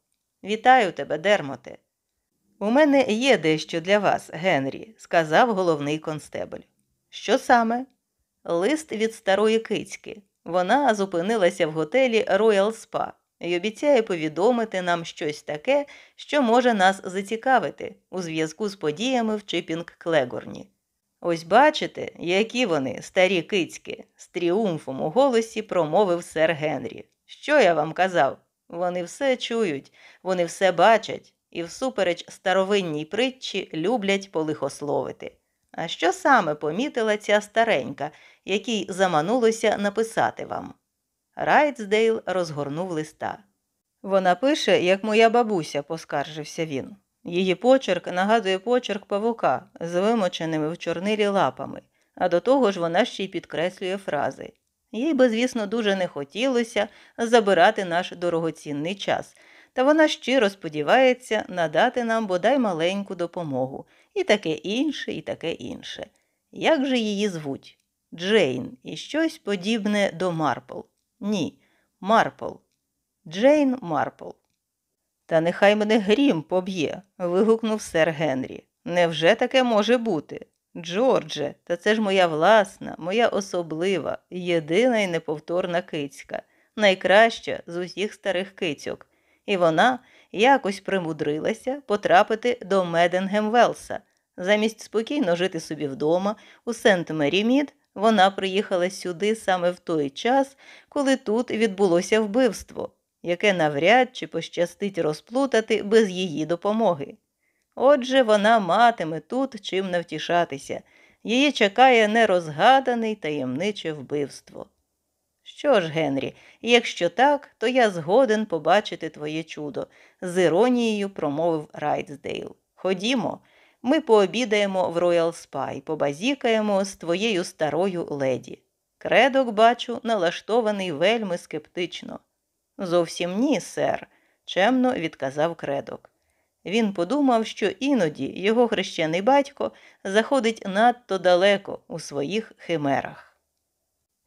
Вітаю тебе, Дермоте. У мене є дещо для вас, Генрі, сказав головний констебель. Що саме? Лист від старої кицьки. Вона зупинилася в готелі Royal Spa і обіцяє повідомити нам щось таке, що може нас зацікавити у зв'язку з подіями в Чипінг Клегорні. Ось бачите, які вони, старі кицьки, з тріумфом у голосі промовив сер Генрі. Що я вам казав? Вони все чують, вони все бачать і всупереч старовинній притчі люблять полихословити. А що саме помітила ця старенька, якій заманулося написати вам? Райтсдейл розгорнув листа. Вона пише, як моя бабуся, поскаржився він. Її почерк нагадує почерк павука з вимоченими в чорнилі лапами, а до того ж вона ще й підкреслює фрази. Їй би, звісно, дуже не хотілося забирати наш дорогоцінний час, та вона щиро сподівається надати нам бодай маленьку допомогу, і таке інше, і таке інше. Як же її звуть? Джейн і щось подібне до Марпл. Ні, Марпл. Джейн Марпл. Та нехай мене грім поб'є. вигукнув сер Генрі. Невже таке може бути? Джордже, та це ж моя власна, моя особлива, єдина і неповторна кицька, найкраща з усіх старих кицьок. І вона якось примудрилася потрапити до Меденгем Велса. Замість спокійно жити собі вдома, у Сент Мері Мід, вона приїхала сюди саме в той час, коли тут відбулося вбивство, яке навряд чи пощастить розплутати без її допомоги. Отже, вона матиме тут чим навтішатися, її чекає нерозгадане таємниче вбивство. Що ж, Генрі, якщо так, то я згоден побачити твоє чудо, з іронією промовив Райтсдейл. Ходімо, ми пообідаємо в Роял Спай, побазікаємо з твоєю старою леді. Кредок, бачу, налаштований вельми скептично. Зовсім ні, сер, чемно відказав кредок. Він подумав, що іноді його хрещений батько заходить надто далеко у своїх химерах.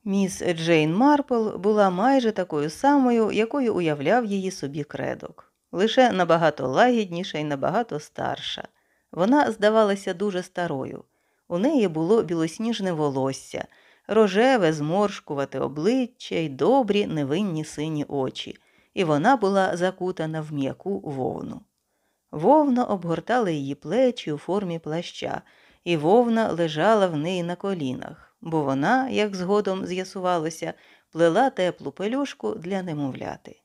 Міс Джейн Марпл була майже такою самою, якою уявляв її собі кредок, лише набагато лагідніша і набагато старша. Вона здавалася дуже старою. У неї було білосніжне волосся, рожеве, зморшкувате обличчя й добрі невинні сині очі, і вона була закутана в м'яку вовну. Вовна обгортала її плечі у формі плаща, і вовна лежала в неї на колінах, бо вона, як згодом з'ясувалося, плела теплу пелюшку для немовляти.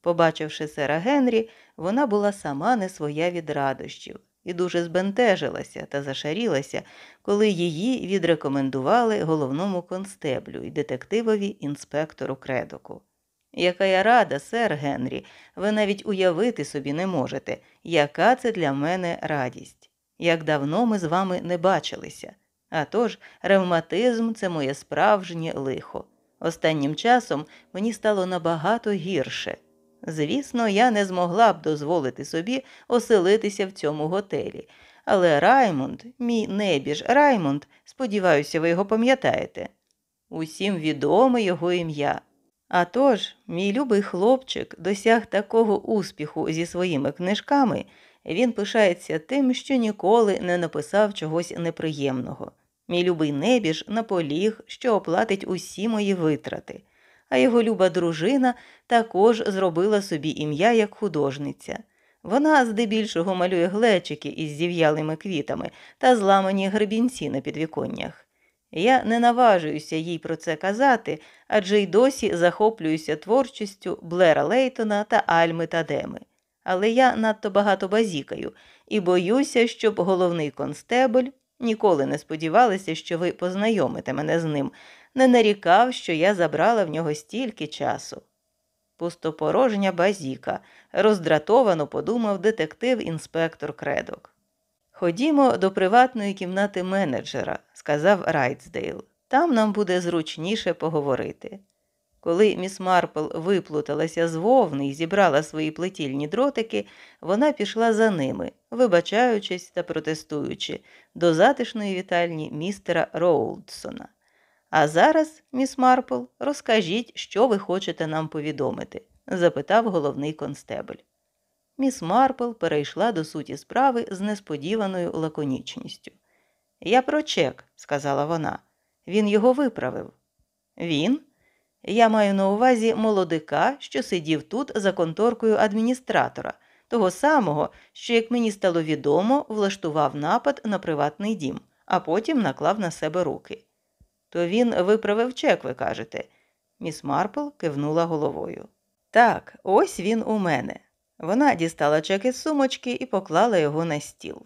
Побачивши сера Генрі, вона була сама не своя від радощів і дуже збентежилася та зашарілася, коли її відрекомендували головному констеблю і детективові інспектору кредоку. Яка я рада, сер Генрі, ви навіть уявити собі не можете, яка це для мене радість. Як давно ми з вами не бачилися. А тож, ревматизм це моє справжнє лихо. Останнім часом мені стало набагато гірше. Звісно, я не змогла б дозволити собі оселитися в цьому готелі. Але Раймонд, мій небіж Раймонд, сподіваюся, ви його пам'ятаєте. Усім відоме його ім'я. А тож, мій любий хлопчик досяг такого успіху зі своїми книжками, він пишається тим, що ніколи не написав чогось неприємного. Мій любий небіж наполіг, що оплатить усі мої витрати, а його люба дружина також зробила собі ім'я як художниця. Вона здебільшого малює глечики із зів'ялими квітами та зламані гребінці на підвіконнях. Я не наважуюся їй про це казати, адже й досі захоплююся творчістю Блера Лейтона та Альми Тадеми. Але я надто багато базікаю і боюся, щоб головний констебль ніколи не сподівалася, що ви познайомите мене з ним, не нарікав, що я забрала в нього стільки часу. Пустопорожня базіка, роздратовано подумав детектив інспектор Кредок. Ходімо до приватної кімнати менеджера, сказав Райтсдейл. Там нам буде зручніше поговорити. Коли міс Марпл виплуталася з вовни і зібрала свої плетільні дротики, вона пішла за ними, вибачаючись та протестуючи, до затишної вітальні містера Роулдсона. А зараз, міс Марпл, розкажіть, що ви хочете нам повідомити? запитав головний констебль. Міс Марпл перейшла до суті справи з несподіваною лаконічністю. Я про чек, сказала вона. Він його виправив. Він? Я маю на увазі молодика, що сидів тут за конторкою адміністратора, того самого, що, як мені стало відомо, влаштував напад на приватний дім, а потім наклав на себе руки. То він виправив чек, ви кажете. Міс Марпл кивнула головою. Так, ось він у мене. Вона дістала чек із сумочки і поклала його на стіл.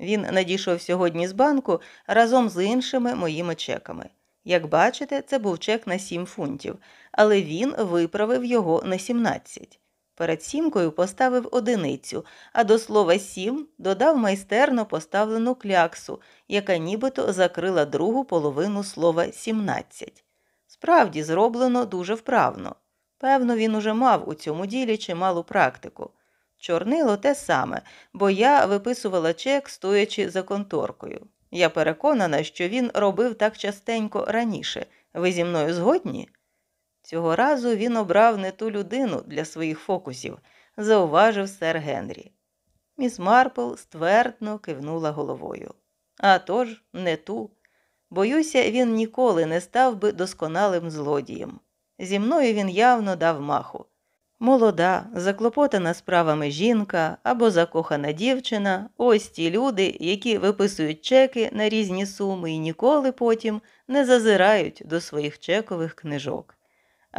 Він надійшов сьогодні з банку разом з іншими моїми чеками. Як бачите, це був чек на 7 фунтів, але він виправив його на 17. Перед сімкою поставив одиницю, а до слова сім додав майстерно поставлену кляксу, яка нібито закрила другу половину слова 17. Справді зроблено дуже вправно. Певно, він уже мав у цьому ділі чималу практику. Чорнило те саме, бо я виписувала чек, стоячи за конторкою. Я переконана, що він робив так частенько раніше. Ви зі мною згодні? Цього разу він обрав не ту людину для своїх фокусів, зауважив сер Генрі. Міс Марпл ствердно кивнула головою. «А тож, не ту. Боюся, він ніколи не став би досконалим злодієм. Зі мною він явно дав маху. Молода, заклопотана справами жінка або закохана дівчина ось ті люди, які виписують чеки на різні суми і ніколи потім не зазирають до своїх чекових книжок.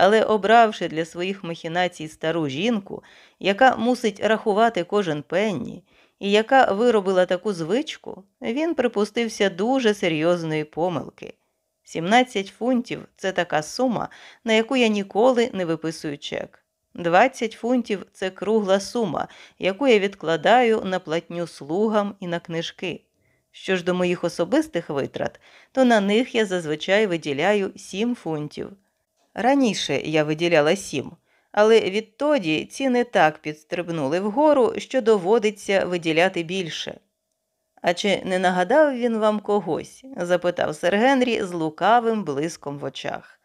Але обравши для своїх махінацій стару жінку, яка мусить рахувати кожен пенні, і яка виробила таку звичку, він припустився дуже серйозної помилки. 17 фунтів це така сума, на яку я ніколи не виписую чек. 20 фунтів це кругла сума, яку я відкладаю на платню слугам і на книжки. Що ж до моїх особистих витрат, то на них я зазвичай виділяю 7 фунтів. Раніше я виділяла 7, але відтоді ціни так підстрибнули вгору, що доводиться виділяти більше. А чи не нагадав він вам когось? запитав сер Генрі з лукавим блиском в очах.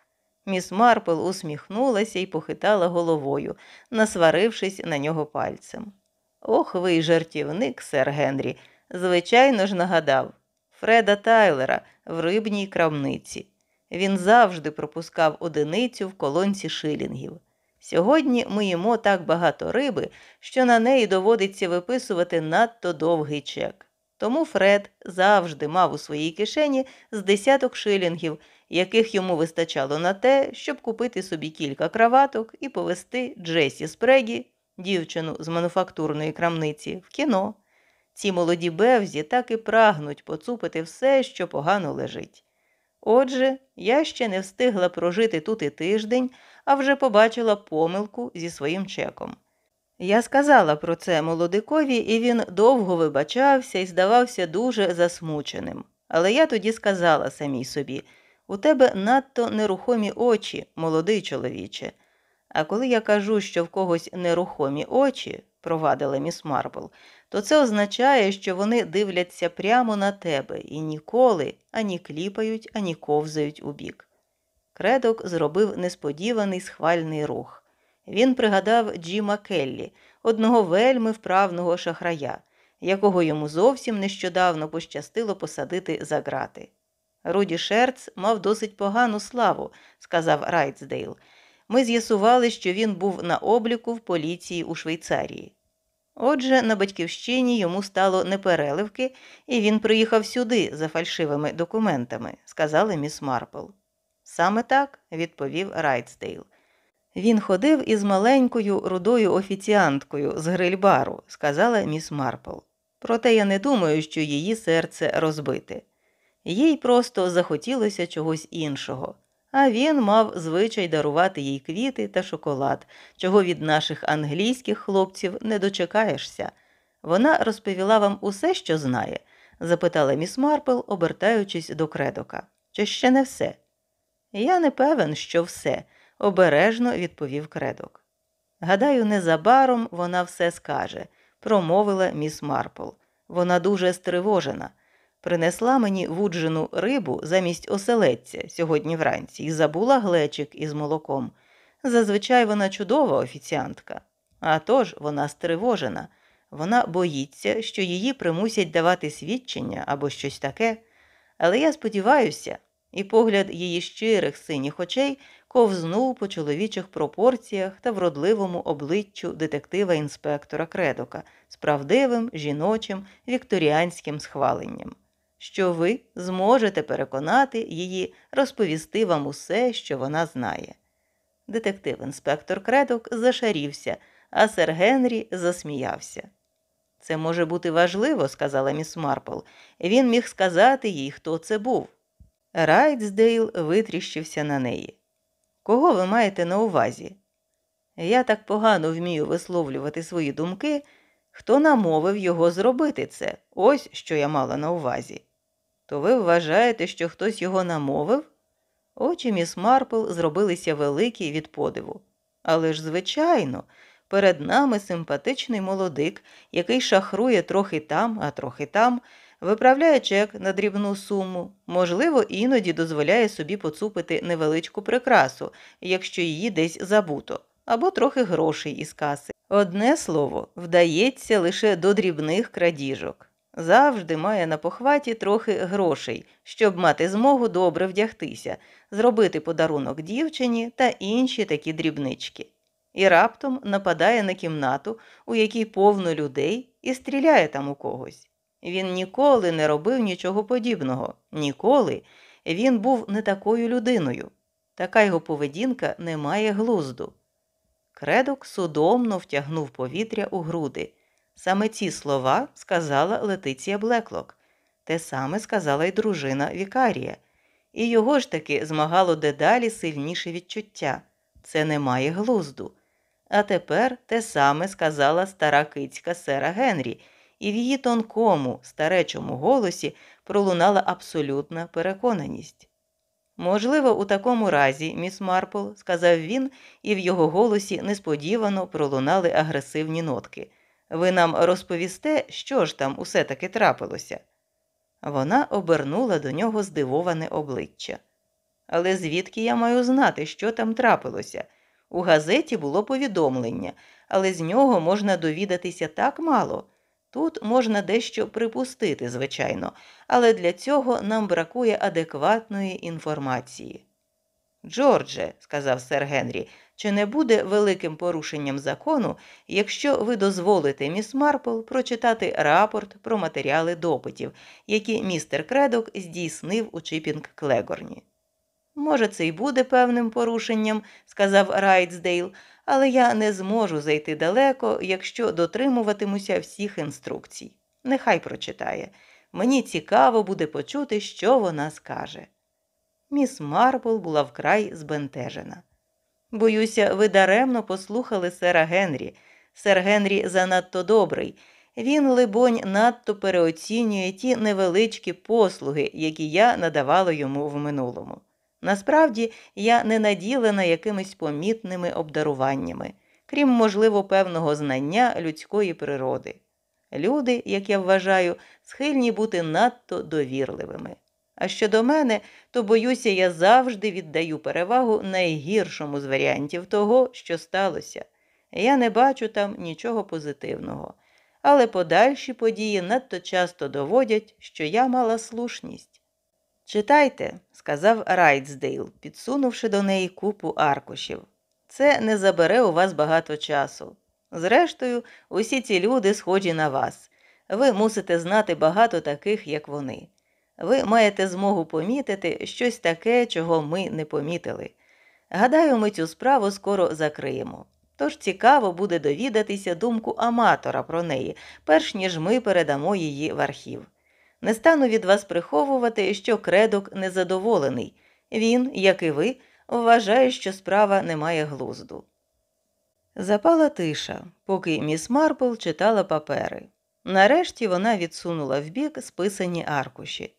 Міс Марпл усміхнулася і похитала головою, насварившись на нього пальцем. Ох ви жартівник, сер Генрі. Звичайно ж нагадав Фреда Тайлера в рибній крамниці. Він завжди пропускав одиницю в колонці шилінгів. Сьогодні ми їмо так багато риби, що на неї доводиться виписувати надто довгий чек. Тому Фред завжди мав у своїй кишені з десяток шилінгів, яких йому вистачало на те, щоб купити собі кілька краваток і повести Джесі Спрегі, дівчину з мануфактурної крамниці, в кіно. Ці молоді бевзі так і прагнуть поцупити все, що погано лежить. Отже, я ще не встигла прожити тут і тиждень, а вже побачила помилку зі своїм чеком. Я сказала про це молодикові, і він довго вибачався і здавався дуже засмученим. Але я тоді сказала самій собі у тебе надто нерухомі очі, молодий чоловіче. А коли я кажу, що в когось нерухомі очі, провадила міс Марпл, то це означає, що вони дивляться прямо на тебе і ніколи ані кліпають, ані ковзають у бік. Кредок зробив несподіваний схвальний рух. Він пригадав Джима Келлі, одного вельми вправного шахрая, якого йому зовсім нещодавно пощастило посадити за грати. Руді Шерц мав досить погану славу, сказав Райтсдейл. Ми з'ясували, що він був на обліку в поліції у Швейцарії. Отже, на батьківщині йому стало непереливки, і він приїхав сюди за фальшивими документами, сказала міс Марпл. Саме так, відповів Райтсдейл. Він ходив із маленькою рудою офіціанткою з грильбару, сказала міс Марпл. Проте я не думаю, що її серце розбите. Їй просто захотілося чогось іншого, а він мав звичай дарувати їй квіти та шоколад, чого від наших англійських хлопців не дочекаєшся. Вона розповіла вам усе, що знає? запитала міс Марпл, обертаючись до кредока. Чи ще не все? Я не певен, що все, обережно відповів кредок. Гадаю, незабаром вона все скаже, промовила міс Марпл. Вона дуже стривожена. Принесла мені вуджену рибу замість оселедця сьогодні вранці і забула глечик із молоком. Зазвичай вона чудова офіціантка. А тож вона стривожена. Вона боїться, що її примусять давати свідчення або щось таке. Але я сподіваюся, і погляд її щирих синіх очей ковзнув по чоловічих пропорціях та вродливому обличчю детектива інспектора Кредока з правдивим жіночим вікторіанським схваленням що ви зможете переконати її розповісти вам усе, що вона знає. Детектив інспектор Кредок зашарівся, а сер Генрі засміявся. Це може бути важливо, сказала міс Марпл. Він міг сказати їй, хто це був. Райтсдейл витріщився на неї. Кого ви маєте на увазі? Я так погано вмію висловлювати свої думки, хто намовив його зробити це, ось що я мала на увазі. То ви вважаєте, що хтось його намовив? Очі міс Марпл зробилися великі від подиву. Але ж, звичайно, перед нами симпатичний молодик, який шахрує трохи там, а трохи там. виправляє чек на дрібну суму, можливо, іноді дозволяє собі поцупити невеличку прикрасу, якщо її десь забуто, або трохи грошей із каси. Одне слово, вдається лише до дрібних крадіжок. Завжди має на похваті трохи грошей, щоб мати змогу добре вдягтися, зробити подарунок дівчині та інші такі дрібнички. І раптом нападає на кімнату, у якій повно людей, і стріляє там у когось. Він ніколи не робив нічого подібного, ніколи. Він був не такою людиною. Така його поведінка не має глузду. Кредок судомно втягнув повітря у груди. Саме ці слова сказала Летиція Блеклок. Те саме сказала й дружина Вікарія. І його ж таки змагало дедалі сильніше відчуття це не має глузду. А тепер те саме сказала стара кицька сера Генрі, і в її тонкому, старечому голосі пролунала абсолютна переконаність. Можливо, у такому разі, міс Марпл, сказав він, і в його голосі несподівано пролунали агресивні нотки. Ви нам розповісте, що ж там усе таки трапилося? Вона обернула до нього здивоване обличчя. Але звідки я маю знати, що там трапилося? У газеті було повідомлення, але з нього можна довідатися так мало. Тут можна дещо припустити, звичайно, але для цього нам бракує адекватної інформації. Джордже, сказав сер Генрі, чи не буде великим порушенням закону, якщо ви дозволите міс Марпл прочитати рапорт про матеріали допитів, які містер Кредок здійснив у Чіпінг Клегорні? Може, це й буде певним порушенням, сказав Райтсдейл, але я не зможу зайти далеко, якщо дотримуватимуся всіх інструкцій. Нехай прочитає. Мені цікаво буде почути, що вона скаже. Міс Марпл була вкрай збентежена. Боюся, ви даремно послухали сера Генрі. Сер Генрі занадто добрий. Він, либонь, надто переоцінює ті невеличкі послуги, які я надавала йому в минулому. Насправді, я не наділена якимись помітними обдаруваннями, крім, можливо, певного знання людської природи. Люди, як я вважаю, схильні бути надто довірливими. А щодо мене, то боюся, я завжди віддаю перевагу найгіршому з варіантів того, що сталося. Я не бачу там нічого позитивного, але подальші події надто часто доводять, що я мала слушність. Читайте, сказав Райтсдейл, підсунувши до неї купу аркушів. Це не забере у вас багато часу. Зрештою, усі ці люди схожі на вас. Ви мусите знати багато таких, як вони. Ви маєте змогу помітити щось таке, чого ми не помітили. Гадаю, ми цю справу скоро закриємо. Тож цікаво буде довідатися думку аматора про неї, перш ніж ми передамо її в архів. Не стану від вас приховувати, що кредок незадоволений. Він, як і ви, вважає, що справа не має глузду. Запала тиша, поки міс Марпл читала папери. Нарешті вона відсунула вбік списані аркуші.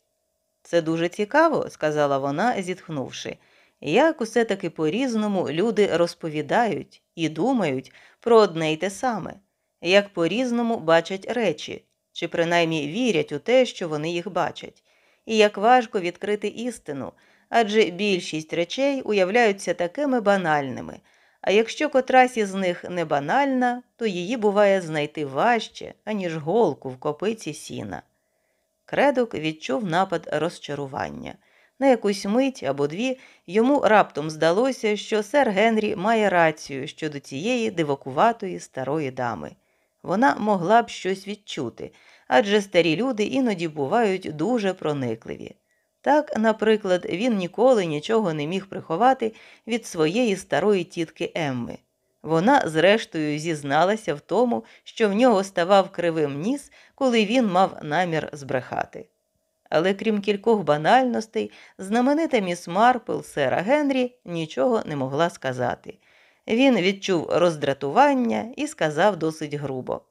Це дуже цікаво, сказала вона, зітхнувши, як усе таки по різному люди розповідають і думають про одне й те саме, як по різному бачать речі, чи принаймні вірять у те, що вони їх бачать, і як важко відкрити істину, адже більшість речей уявляються такими банальними, а якщо котрась із них не банальна, то її буває знайти важче, аніж голку в копиці сіна. Кредок відчув напад розчарування. На якусь мить або дві йому раптом здалося, що сер Генрі має рацію щодо цієї дивакуватої старої дами. Вона могла б щось відчути, адже старі люди іноді бувають дуже проникливі. Так, наприклад, він ніколи нічого не міг приховати від своєї старої тітки Емми. Вона, зрештою, зізналася в тому, що в нього ставав кривим ніс, коли він мав намір збрехати. Але крім кількох банальностей, знаменита міс Марпл сера Генрі нічого не могла сказати. Він відчув роздратування і сказав досить грубо.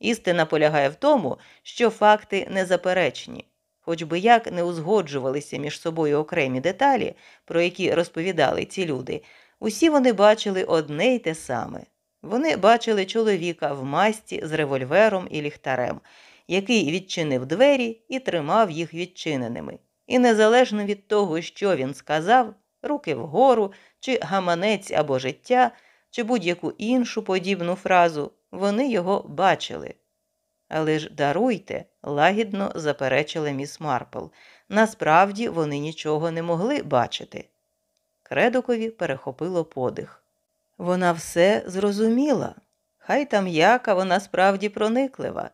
Істина полягає в тому, що факти незаперечні, хоч би як не узгоджувалися між собою окремі деталі, про які розповідали ці люди, усі вони бачили одне й те саме. Вони бачили чоловіка в масті з револьвером і ліхтарем, який відчинив двері і тримав їх відчиненими. І незалежно від того, що він сказав, руки вгору, чи гаманець або життя, чи будь-яку іншу подібну фразу, вони його бачили. Але ж даруйте, лагідно заперечила міс Марпл. Насправді вони нічого не могли бачити. Кредокові перехопило подих. Вона все зрозуміла. Хай там яка вона справді прониклива.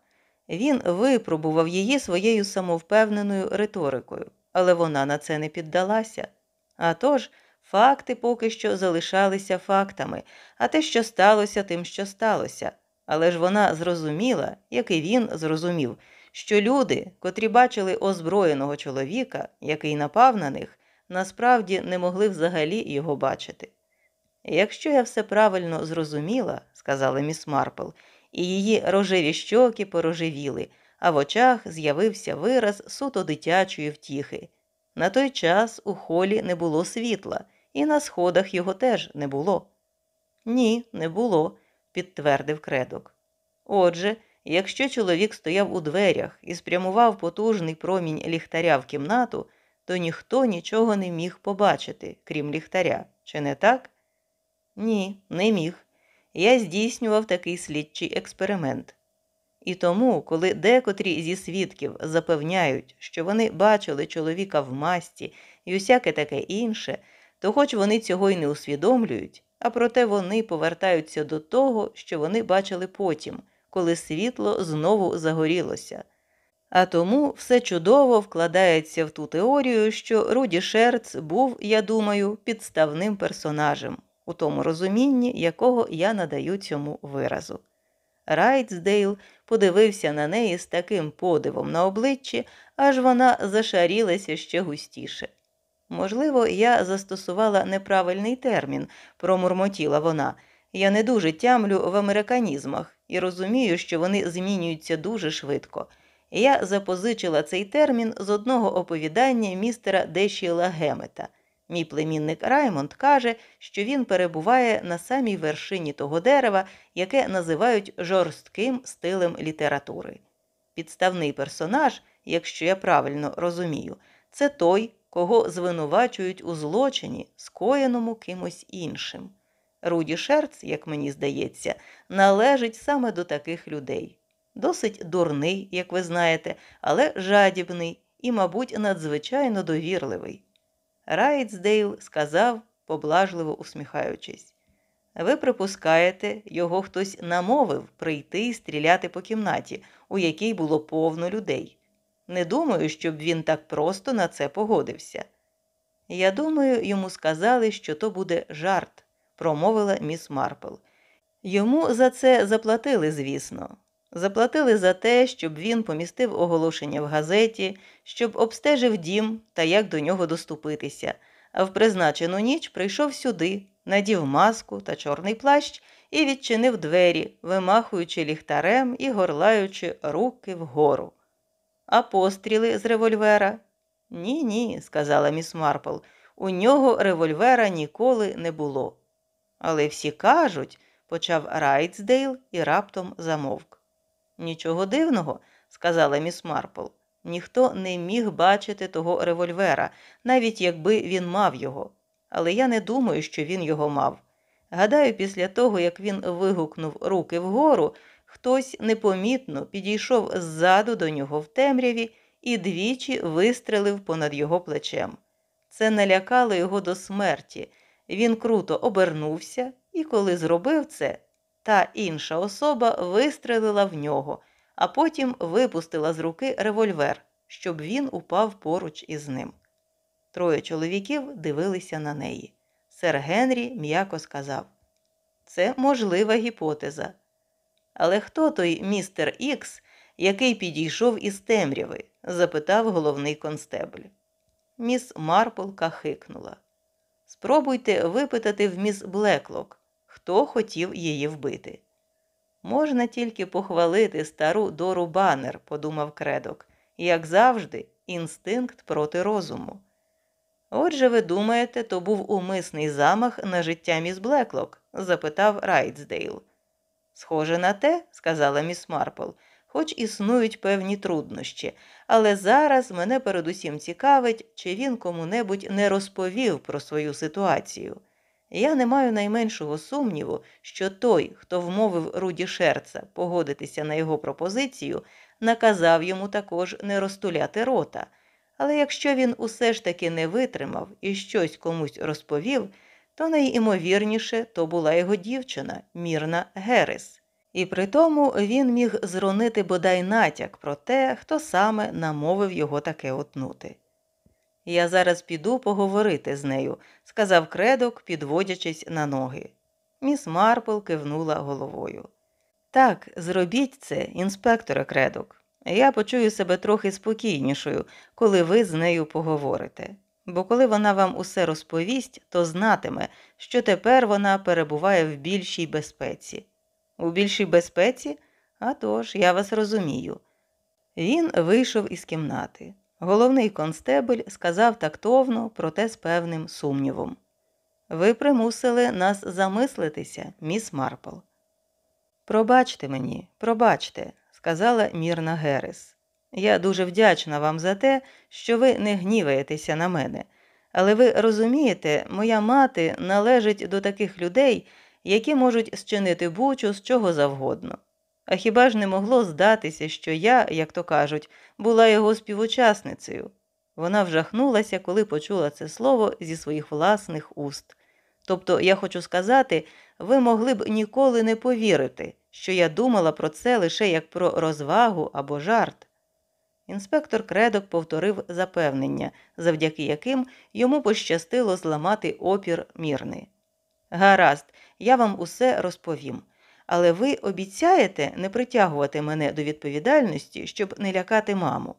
Він випробував її своєю самовпевненою риторикою, але вона на це не піддалася. А тож, факти поки що залишалися фактами, а те, що сталося, тим, що сталося. Але ж вона зрозуміла, як і він зрозумів, що люди, котрі бачили озброєного чоловіка, який напав на них, насправді не могли взагалі його бачити. Якщо я все правильно зрозуміла, сказала міс Марпл, і її рожеві щоки порожевіли, а в очах з'явився вираз суто дитячої втіхи. На той час у холі не було світла, і на сходах його теж не було. Ні, не було, підтвердив кредок. Отже, якщо чоловік стояв у дверях і спрямував потужний промінь ліхтаря в кімнату, то ніхто нічого не міг побачити, крім ліхтаря, чи не так? Ні, не міг. Я здійснював такий слідчий експеримент. І тому, коли декотрі зі свідків запевняють, що вони бачили чоловіка в масті і усяке таке інше, то хоч вони цього й не усвідомлюють, а проте вони повертаються до того, що вони бачили потім, коли світло знову загорілося. А тому все чудово вкладається в ту теорію, що Руді Шерц був, я думаю, підставним персонажем, у тому розумінні, якого я надаю цьому виразу. Райтсдейл подивився на неї з таким подивом на обличчі, аж вона зашарілася ще густіше. Можливо, я застосувала неправильний термін, промурмотіла вона. Я не дуже тямлю в американізмах і розумію, що вони змінюються дуже швидко. Я запозичила цей термін з одного оповідання містера Дешіла Гемета. Мій племінник Раймонд каже, що він перебуває на самій вершині того дерева, яке називають жорстким стилем літератури. Підставний персонаж, якщо я правильно розумію, це той, кого звинувачують у злочині, скоєному кимось іншим. Руді Шерц, як мені здається, належить саме до таких людей. Досить дурний, як ви знаєте, але жадібний і, мабуть, надзвичайно довірливий. Райтсдейл сказав, поблажливо усміхаючись. Ви припускаєте, його хтось намовив прийти і стріляти по кімнаті, у якій було повно людей. Не думаю, щоб він так просто на це погодився. Я думаю, йому сказали, що то буде жарт, промовила міс Марпл. Йому за це заплатили, звісно. Заплатили за те, щоб він помістив оголошення в газеті, щоб обстежив дім та як до нього доступитися, а в призначену ніч прийшов сюди, надів маску та чорний плащ і відчинив двері, вимахуючи ліхтарем і горлаючи руки вгору. А постріли з револьвера? Ні, ні, сказала міс Марпл. У нього револьвера ніколи не було. Але всі кажуть, почав Райтсдейл і раптом замовк. Нічого дивного, сказала міс Марпл. Ніхто не міг бачити того револьвера, навіть якби він мав його. Але я не думаю, що він його мав. Гадаю, після того, як він вигукнув руки вгору, хтось непомітно підійшов ззаду до нього в темряві і двічі вистрелив понад його плечем. Це налякало його до смерті. Він круто обернувся, і коли зробив це, та інша особа вистрелила в нього, а потім випустила з руки револьвер, щоб він упав поруч із ним. Троє чоловіків дивилися на неї. Сер Генрі м'яко сказав: Це можлива гіпотеза. Але хто той містер Ікс, який підійшов із темряви? запитав головний констебль. Міс Марпл кахикнула. Спробуйте випитати в міс Блеклок, хто хотів її вбити. Можна тільки похвалити стару Дору Баннер, подумав Кредок, як завжди, інстинкт проти розуму. Отже, ви думаєте, то був умисний замах на життя міс Блеклок? запитав Райтсдейл. Схоже на те, сказала міс Марпл, хоч існують певні труднощі, але зараз мене передусім цікавить, чи він кому-небудь не розповів про свою ситуацію. Я не маю найменшого сумніву, що той, хто вмовив Руді Шерца погодитися на його пропозицію, наказав йому також не розтуляти рота. Але якщо він усе ж таки не витримав і щось комусь розповів, то найімовірніше то була його дівчина, Мірна Герес. І при тому він міг зронити бодай натяк про те, хто саме намовив його таке отнути. Я зараз піду поговорити з нею, сказав кредок, підводячись на ноги. Міс Марпл кивнула головою. Так, зробіть це, інспекторе кредок. Я почую себе трохи спокійнішою, коли ви з нею поговорите. Бо коли вона вам усе розповість, то знатиме, що тепер вона перебуває в більшій безпеці. У більшій безпеці? А тож, я вас розумію. Він вийшов із кімнати. Головний констебель сказав тактовно, проте з певним сумнівом. Ви примусили нас замислитися, міс Марпл. Пробачте мені, пробачте, сказала мірна Герес. Я дуже вдячна вам за те, що ви не гніваєтеся на мене. Але ви розумієте, моя мати належить до таких людей, які можуть зчинити бучу з чого завгодно. А хіба ж не могло здатися, що я, як то кажуть, була його співучасницею? Вона вжахнулася, коли почула це слово зі своїх власних уст. Тобто, я хочу сказати, ви могли б ніколи не повірити, що я думала про це лише як про розвагу або жарт. Інспектор кредок повторив запевнення, завдяки яким йому пощастило зламати опір мірни. Гаразд, я вам усе розповім. Але ви обіцяєте не притягувати мене до відповідальності, щоб не лякати маму.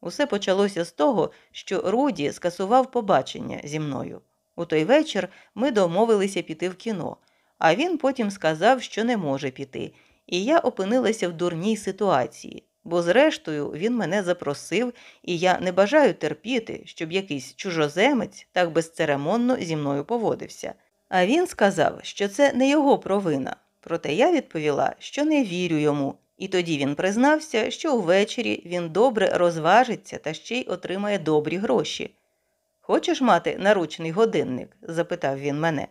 Усе почалося з того, що Руді скасував побачення зі мною. У той вечір ми домовилися піти в кіно, а він потім сказав, що не може піти, і я опинилася в дурній ситуації, бо, зрештою, він мене запросив, і я не бажаю терпіти, щоб якийсь чужоземець так безцеремонно зі мною поводився. А він сказав, що це не його провина. Проте я відповіла, що не вірю йому, і тоді він признався, що ввечері він добре розважиться та ще й отримає добрі гроші. Хочеш мати наручний годинник? запитав він мене.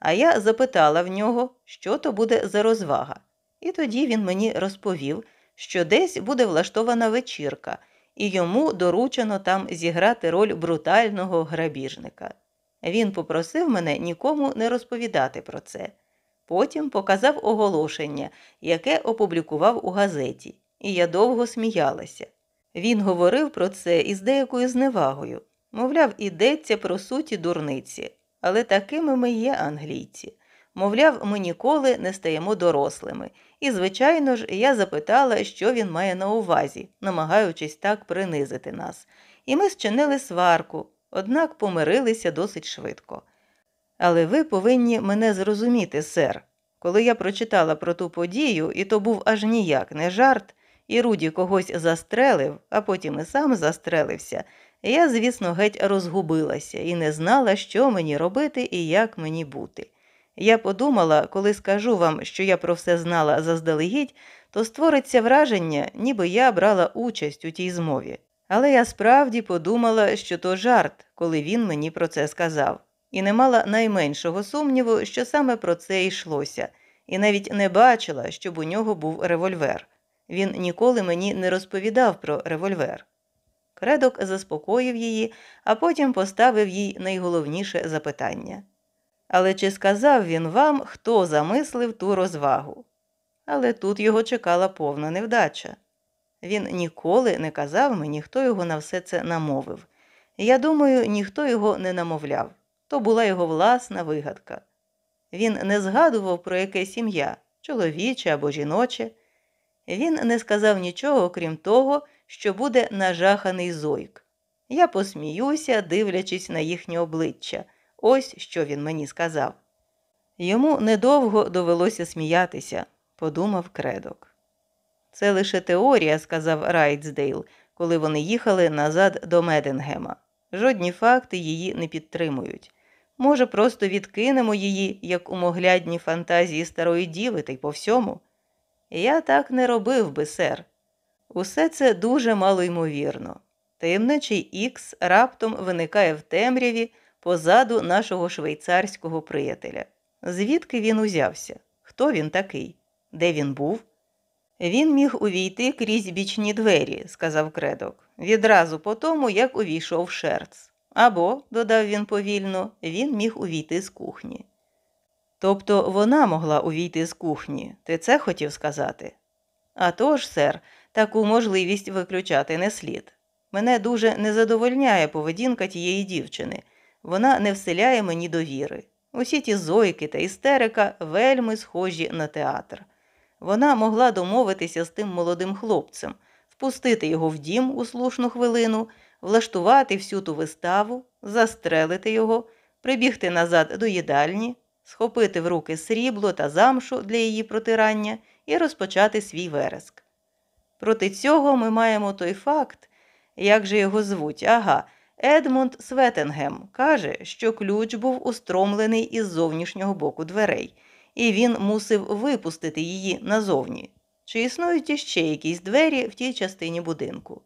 А я запитала в нього, що то буде за розвага. І тоді він мені розповів, що десь буде влаштована вечірка, і йому доручено там зіграти роль брутального грабіжника. Він попросив мене нікому не розповідати про це. Потім показав оголошення, яке опублікував у газеті, і я довго сміялася. Він говорив про це із деякою зневагою. Мовляв, ідеться про суті дурниці, але такими ми є англійці. Мовляв, ми ніколи не стаємо дорослими. І, звичайно ж, я запитала, що він має на увазі, намагаючись так принизити нас. І ми зчинили сварку, однак помирилися досить швидко. Але ви повинні мене зрозуміти, сер. Коли я прочитала про ту подію, і то був аж ніяк не жарт, і Руді когось застрелив, а потім і сам застрелився, я, звісно, геть розгубилася і не знала, що мені робити і як мені бути. Я подумала, коли скажу вам, що я про все знала заздалегідь, то створиться враження, ніби я брала участь у тій змові. Але я справді подумала, що то жарт, коли він мені про це сказав і не мала найменшого сумніву, що саме про це йшлося, і навіть не бачила, щоб у нього був револьвер. Він ніколи мені не розповідав про револьвер. Креддок заспокоїв її, а потім поставив їй найголовніше запитання. Але чи сказав він вам, хто замислив ту розвагу? Але тут його чекала повна невдача. Він ніколи не казав мені, хто його на все це намовив. Я думаю, ніхто його не намовляв то була його власна вигадка. Він не згадував про якесь ім'я, чоловіче або жіноче. Він не сказав нічого, крім того, що буде нажаханий зойк. Я посміюся, дивлячись на їхнє обличчя. Ось що він мені сказав. Йому недовго довелося сміятися, подумав Креддок. Це лише теорія, сказав Райтсдейл, коли вони їхали назад до Меденгема. Жодні факти її не підтримують. Може, просто відкинемо її, як у моглядні фантазії старої діви, та й по всьому. Я так не робив би, сер. Усе це дуже малоймовірно. Таємничий Ікс раптом виникає в темряві позаду нашого швейцарського приятеля. Звідки він узявся? Хто він такий? Де він був? Він міг увійти крізь бічні двері, сказав кредок, відразу по тому, як увійшов шерц. Або, додав він повільно, він міг увійти з кухні. Тобто вона могла увійти з кухні, ти це хотів сказати? «А тож, сер, таку можливість виключати не слід. Мене дуже не задовольняє поведінка тієї дівчини. Вона не вселяє мені довіри. Усі ті зойки та істерика вельми схожі на театр. Вона могла домовитися з тим молодим хлопцем, впустити його в дім у слушну хвилину, влаштувати всю ту виставу, застрелити його, прибігти назад до їдальні, схопити в руки срібло та замшу для її протирання і розпочати свій вереск. Проти цього ми маємо той факт, як же його звуть, ага, Едмунд Светенгем каже, що ключ був устромлений із зовнішнього боку дверей, і він мусив випустити її назовні. Чи існують іще якісь двері в тій частині будинку?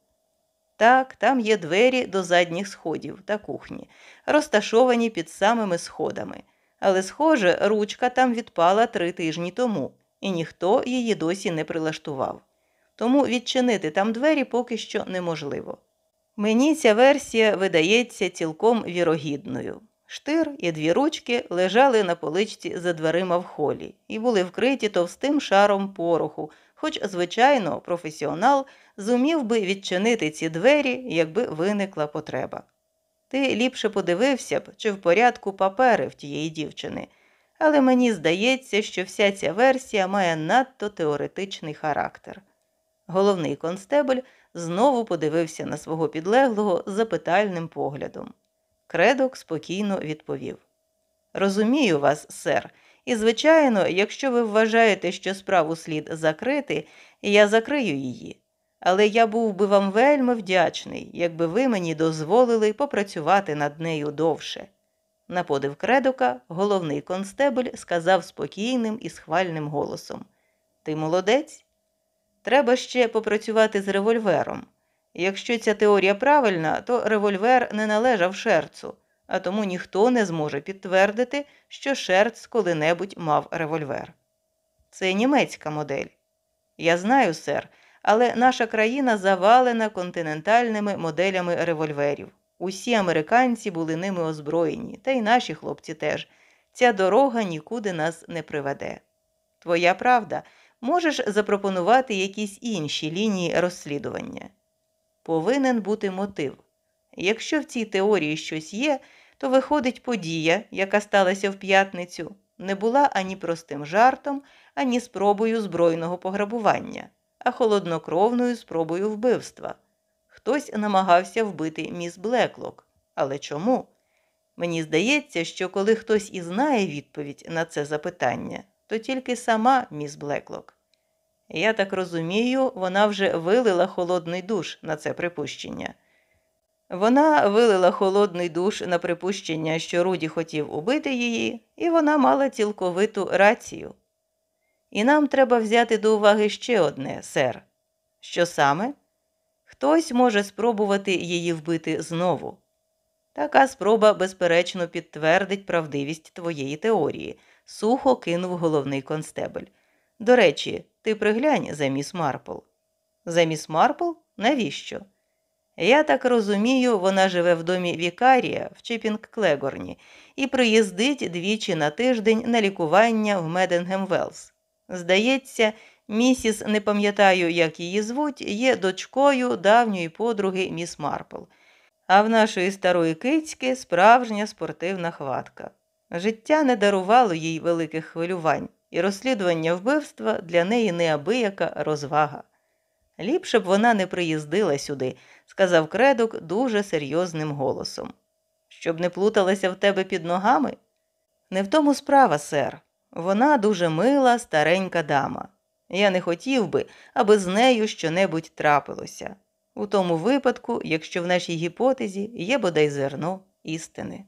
Так, там є двері до задніх сходів та кухні, розташовані під самими сходами. Але, схоже, ручка там відпала три тижні тому, і ніхто її досі не прилаштував. Тому відчинити там двері поки що неможливо. Мені ця версія видається цілком вірогідною. Штир і дві ручки лежали на поличці за дверима в холі і були вкриті товстим шаром пороху, хоч, звичайно, професіонал зумів би відчинити ці двері, якби виникла потреба. Ти ліпше подивився б, чи в порядку папери в тієї дівчини, але мені здається, що вся ця версія має надто теоретичний характер. Головний констебль знову подивився на свого підлеглого запитальним поглядом. Кредок спокійно відповів: Розумію вас, сер, і, звичайно, якщо ви вважаєте, що справу слід закрити, я закрию її. Але я був би вам вельми вдячний, якби ви мені дозволили попрацювати над нею довше. На подив Креддока головний констебель сказав спокійним і схвальним голосом Ти молодець? Треба ще попрацювати з револьвером. Якщо ця теорія правильна, то револьвер не належав Шерцу, а тому ніхто не зможе підтвердити, що Шерц коли-небудь мав револьвер. Це німецька модель. Я знаю, сер, але наша країна завалена континентальними моделями револьверів. Усі американці були ними озброєні, та й наші хлопці теж. Ця дорога нікуди нас не приведе. Твоя правда, можеш запропонувати якісь інші лінії розслідування. Повинен бути мотив. Якщо в цій теорії щось є, то виходить подія, яка сталася в п'ятницю, не була ані простим жартом, ані спробою збройного пограбування, а холоднокровною спробою вбивства. Хтось намагався вбити міс Блеклок. Але чому? Мені здається, що коли хтось і знає відповідь на це запитання, то тільки сама міс Блеклок. Я так розумію, вона вже вилила холодний душ на це припущення. Вона вилила холодний душ на припущення, що Руді хотів убити її, і вона мала цілковиту рацію. І нам треба взяти до уваги ще одне, сер. Що саме? Хтось може спробувати її вбити знову. Така спроба, безперечно, підтвердить правдивість твоєї теорії, сухо кинув головний констебель. До речі, ти приглянь за міс Марпл. За міс Марпл? Навіщо? Я так розумію, вона живе в домі Вікарія в Чіпінг Клегорні і приїздить двічі на тиждень на лікування в Меденгем Велс. Здається, місіс, не пам'ятаю, як її звуть, є дочкою давньої подруги міс Марпл. А в нашої старої кицьки справжня спортивна хватка. Життя не дарувало їй великих хвилювань, і розслідування вбивства для неї неабияка розвага. Ліпше б вона не приїздила сюди, сказав кредок дуже серйозним голосом. Щоб не плуталася в тебе під ногами? Не в тому справа, сер. Вона дуже мила, старенька дама. Я не хотів би, аби з нею щонебудь трапилося. У тому випадку, якщо в нашій гіпотезі є бодай зерно істини.